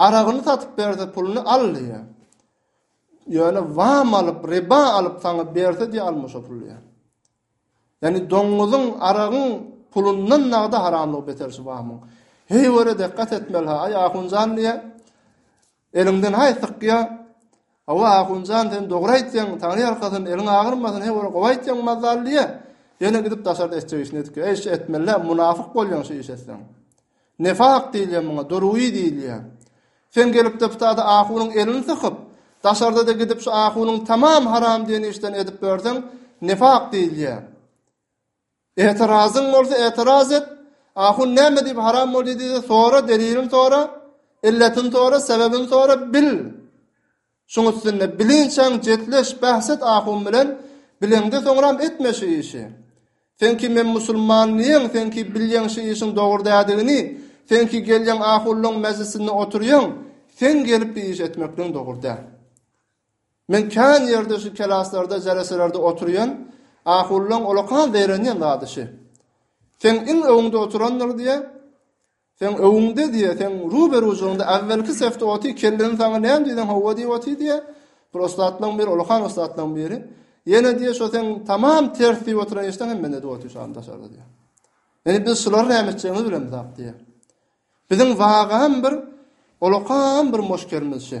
Aragyny satyp berse puluny al diýýär. Ýöne wam alyp, riba alyp saňa berse diýýär alma şo puly diýýär. Ýani doňňuzyň, aragyň pulundan nagda haramlygy beter şu wamyň. Heý göre dekgat etmeli ha, aý ahunjan diýýär. Eliňden haý sykýar. Hawa ahunjan sen dogry aýtýaň, taňry ýalkasyn, eliň agyrmasyn, heý göre gowy aýtýaň mazal diýýär. Ýöne gidip daşarda etjek işini etki. Eý şu etmeli, munafyk bolýaň şu iş etseň. Nifak diýilýär muňa, durgy diýilýär. Sen gelip deputata ahunyň elini sykyp, daşarda-da gidip şu ahunyň tamam haram diýen işlerini edip berseň, nifak diýilýär. Etirazyň bolsa etiraz et, ahun näme diýip haram boldy diýse, sora, delilini sora, illetini sora, sebebini sora, bil. Şuň üstünde bilinçaň jetleş bähset ahun bilen bileňde soňram etme şu işi. Sen ki men musulman diýeň sen ki bilýäň şu işiň dogry dädigini sen ki gelýäň ahunlaň mejlisinde oturýaň sen gelip bir iş etmekleň dogry däl. Men kän ýerde şu kelaslarda jeleselerde oturýan ahunlaň olakan zeýrenýän zady şü. Sen iň öňde oturandyr diýe Seň öwüňde diýýär, seň ruberujyňda äwwelki sefde otyr, kelleni saňa näme diýseň hawa diýip otyr diýýär. Prosta atlaryň biri, ullakan ussat atlaryň biri. Ýene diýýär, şo seň tamam ters diýip oturan işleň hem mende-de otyr şu an daşarda diýýär. Indi biz şulary näme etjegimizi bilemizok diýýär. Biziň wagam bir, ullakan bir muşkerimiz şi.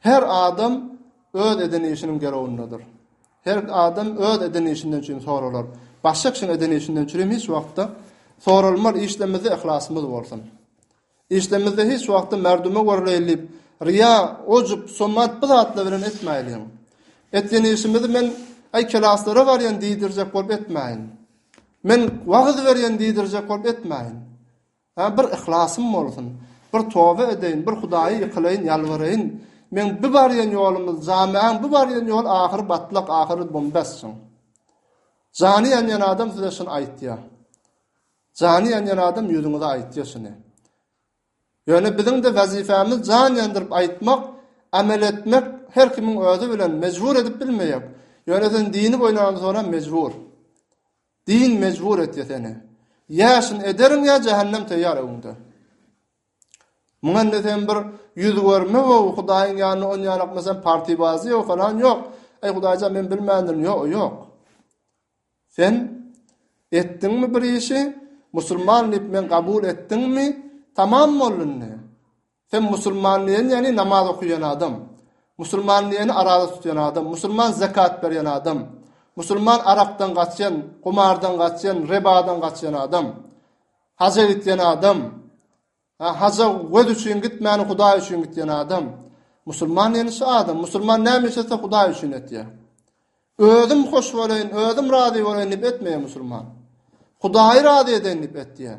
Her adam öz eden işiniň gerowndadyr. Her adam öz eden işinden üçin soralar. Başga kişiň eden işinden üçin hiç wagtda soralmaz. Işlemizde yhlasymyz bolsun. Işlemizde hiç wagtda merdüme görleýin diýip, ryýa, ujyp, sumat bu zatlar bilen etmäýliň. Etýän işimizi men aý kelaslara barýan diýdirjek bolup etmäýin. Men wagyz berýän diýdirjek bolup etmäýin. Hä, bir yhlasym bolsun. Bir toba edeýin, bir Hudaýa ýykylaýyn, ýalbaraýyn. Meň bu barýan ýolumyz, jamäň bu barýan ýoly ahyry batlak, ahyry bombastion. Jany ýanýan adam size şuny aýtýar. Jany ýanýan adam ýüzüňize aýtýar şuny. Ýöne biziň-de wezipemiz jan ýandyryp aýtmak, amel etmek her kimiň özi bilen, mejbur edip bilmeýäk. Ýöne sen dini boýun alan soňam mejbur. Din mejbur etýä seni. Ýa şuny ederin ýa jähennem teýýar öňüňde. Muňa indi sen bir ýüz görme we Hudaýyň ýanyna on ýalak meselem partibazy ýok, falan ýok. Eý Hudaýjan men bilmändirin ýo, ýok. Sen etdiňmi bir işi, musulman diýip men gabul etdiňmi, tamam boldy indi. Sen musulman diýen ýagny namaz okaýan adam. Musulman diýeni araza tutýan adam. Musulman zekat berýän adam. Musulman arakdan gaçýan, gumardan gaçýan, ribadan gaçýan adam. Haja gitýän adam. Ha, haja göz üçin gitmän Hudaý üçin gitýän adam. Musulman diýeni şu adam. Musulman näme iş etse Hudaý üçin etýär. Özüm hoş bolaýyn, özüm razy bolaýyn diýip etmeýär musulman. Hudaýy razy edeýin diýip etýär.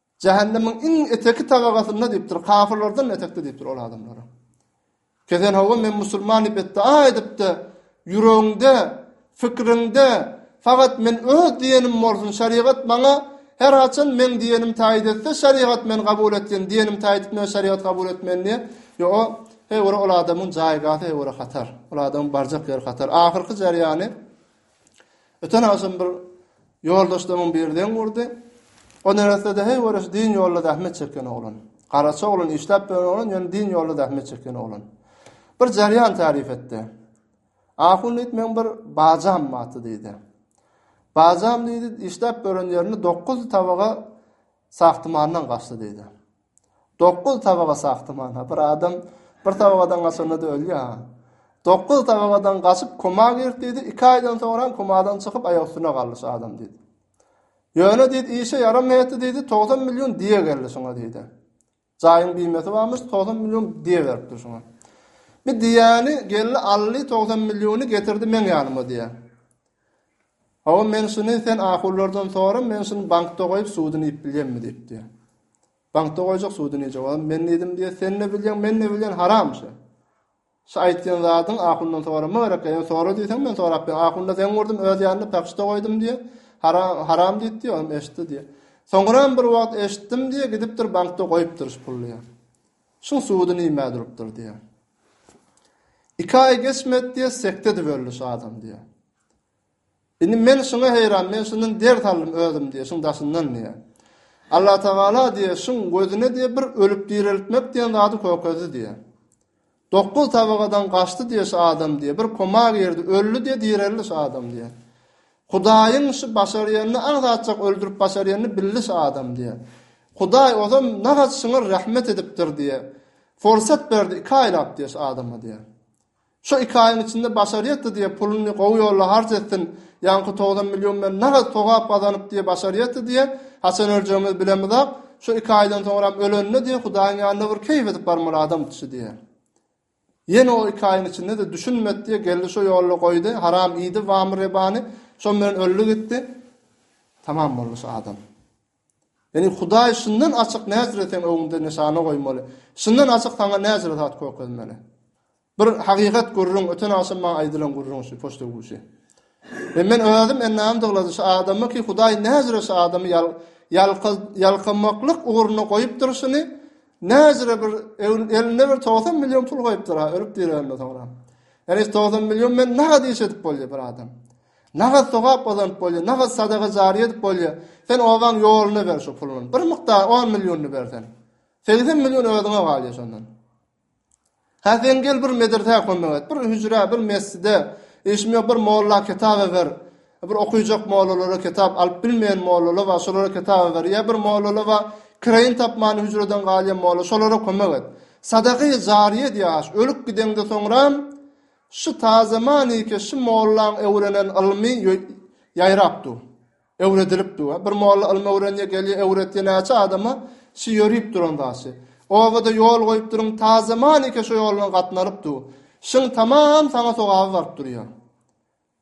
Jähennemiň iň eteki tabagasynda diýipdir, kafirlerden etekde diýipdir ol adamlara. Kesen hawa men musulman diýip etda edipdi. Ýüregiňde, fikriňde fakat men öz diýenim bolsun, şerigat maňa her haçan men diýenim taýyt etse, şerigat men kabul etdim, diýenim taýyt etmese şerigat kabul etmen diýe. Ýo, heý ora ol adamyň jaýgasy heý ora hatar. Ol adamyň barjak ýeri hatar. Ahyrky jarýany Öten agşam bir ýoldaşlarymyň biri zeň urdy. O neresse-de heý görüş din ýolda zähmet çekýän oglan. Garaçy oglan, işläp ýören oglan, ýöne din ýolda zähmet çekýän oglan. Bir jarýan tarif etdi. Ahun diýip meň bir bajam bardy diýdi. Bajam diýdi, işläp ýören ýerinde dokuz tabaga sagtymandan gaçdy diýdi. Dokuz tabaka sagtymana bir adam bir tabakadan gaçanda-da ölýär. Dokuz tabakadan gaçyp koma girip diýdi, iki aýdan soňram komadan çykyp aýak üstüne galdy şu adam diýdi. Ýöne diýdi işe ýaramaýatdy diýdi, togsan million diýe geldi şuňa diýdi. Jaýyň biýmesi barmyş, togsan million diýe beripdir şuňa. Bir diýýäni geldi aldy togsan milliony getirdi meň ýanyma diýýär. Hawa, men şuny sen ahunlardan sora, men şuny bankda goýup, suduny iýip bilýänmi diýip diýýär. Bankda goýjak, suduny iýjek adam men diýdim diýýär. Sen ne bilýäň, men ne bilýän, haram şo. Şo aýtýan zadyň ahundan sorama gerek ýok. Ýöne sora diýseň, men sorap bilýän. Ahunda zeň urdim, öz ýanynda pahyşda goýdum diýýär. Haram, haram diýip diýýär, olam eşitdi diýýär. Soňram bir wagt eşitdim diýýär, gidipdir bankda goýupdyr şu puly. Şuň suduny iýmä durupdyr diýýär. Iki aý geçmedi diýýär, sekde ediberli şu adam diýýär. Indi men şuňa heýran, men şundan ders aldym özüm diýýär, şuň daşyndan diýýär. Allatagala diýýär, şuň gözüne diýýär, bir ölüp direltmek diýen zady kökezdi diýýär. Dokuz tabagadan gaçdy diýýär şu adam diýýär, bir koma girdi, öldi diýýär, direldi şu adam diýýär. Hudaýyň şu başarýanyny aňy atjak öldürip başarýanyny bildi şu adam diýýär. Hudaý ozam nahas şuňa rahmet edipdir diýýär. Forsat berdi iki aýlap diýýär şu adama diýýär. Şo iki aýyň içinde başar ýetdi diýe puluny gowy ýolda harç etsin ýaňky togsan million men nagat sogap gazanyp diýe başar ýetdi diýe haçan öljegimiz bilemizak şo iki aýdan soňram ölenine diýe hudaýyň ýanyna bir keýp edip barmaly adam kişi diýe ýene o iki aýyň içindede düşünmedi diýe geldi şo ýolda goýdy haram iýdi wamy rebany şon bilen öldi gitdi tamam boldy şo adam. Ýagny Hudaýy şundan açyk näçe seň öňüňde nyşana goýmaly? Şundan açyk saňa näçe zat körkezmeli? Bir hakykat gürrüň, öten agşam maňa aýdylan gürrüň şu poçta guşy. We men özüm ennäm dyglady şu adamy ki Hudaý näçe şu adamy ýalkamaklyk ugruna goýupdyr şuny, näçe bir elinde bir togsan million pul goýupdyr ha ölüp direlende soňra. Ýagny togsan million men nahady iş edip bolýa bir adam. Naga sogap gazanyp bolýar, naga sadaga jariýe edip bolýar. Sen obaň ýoluna ber şu puluny. Bir mukdar on millionyny ber sen. Segsen million özüňe galýar şondan. Hä sen gel bir medresä kömek et, bir hüjrä, bir mesjide, işim ýok bir molla kitap eber. Bir okyjak mollalara kitap, alyp bilmeýän mollalar bar, şolara kitap eber. Ýa bir mollalar bar, kiraýyny tapman hüjreden galýan molla, şolara kömek et. Sadaga-i jariýe diýýär aş, ölüp gideňde soňram Şu taze manike şu mollaň öwrenen ylmy ýaýrap dur. Öwredilip dur. Bir molla ylmy öwrenýär gelýär öwretýär näçe adama şu ýörüp duran zaşy. Obada ýol goýup duruň taze manike şu ýoldan gatnanyp dur. Şuň tamam saňa sogaby baryp durýar.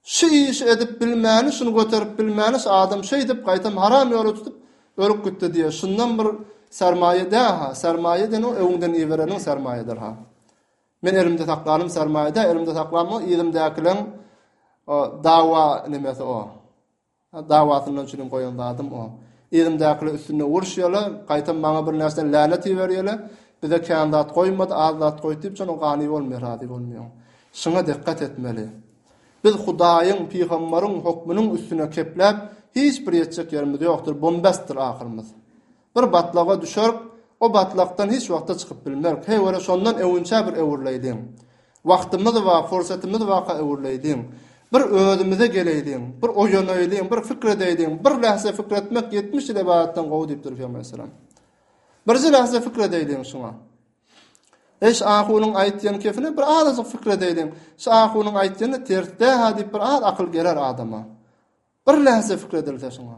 Şu işi edip bilmäni, şuny göterip bilmäni şu adam şeýdip, gaýtam haram ýola tutup, ölüp gitdi diýýär. Şundan bir sermaýa dä-ha. Sermaýa diýen ol öňüňden ibereniň sermaýadyr-ha. Men elimde saklanym sermaýa dä, elimde saklanma, yzymdakylaň dawa nemesi o. Dawasyndan çürin goýan zadym o. Yzymdäkiler üstünde uruşýarlar, gaýtam maňa bir näçeden länet iberýärler. Bize kän zat goýmady, az zat goýdy diýip şonuň gany bolmaya razy bolmaýan. Şuňa dikkat etmeli. Biz Hudaýyň, pygambaryň hökmüniň üstüne kepläp hiç bir ýetjek ýerimiz ýokdur, bombastdyr ahyrymyz. Bir batlaga düşerik, o batlakdan hiç wagtda çykyp bilmerik. Heý, görä, şondan öwünçä bir öwrüleýliň. Wagtymyz bar, pursatymyz barka öwrüleýliň. Bir özümize geleýliň, bir oýanaýlyň, bir pikir edeýliň. Bir lähze pikir etmek ýetmiş ýyl ybadatdan gowy diýipdir Pygamber aleyhisselam. Birje lähze pikir edeýliň şuňa. Eş ahunyň aýtýan kefine bir azajyk pikir edeýliň. Şu ahunyň aýtýany ters däl-hä diýip bir az akyl geler adama. Bir lähze pikir edilse şuňa.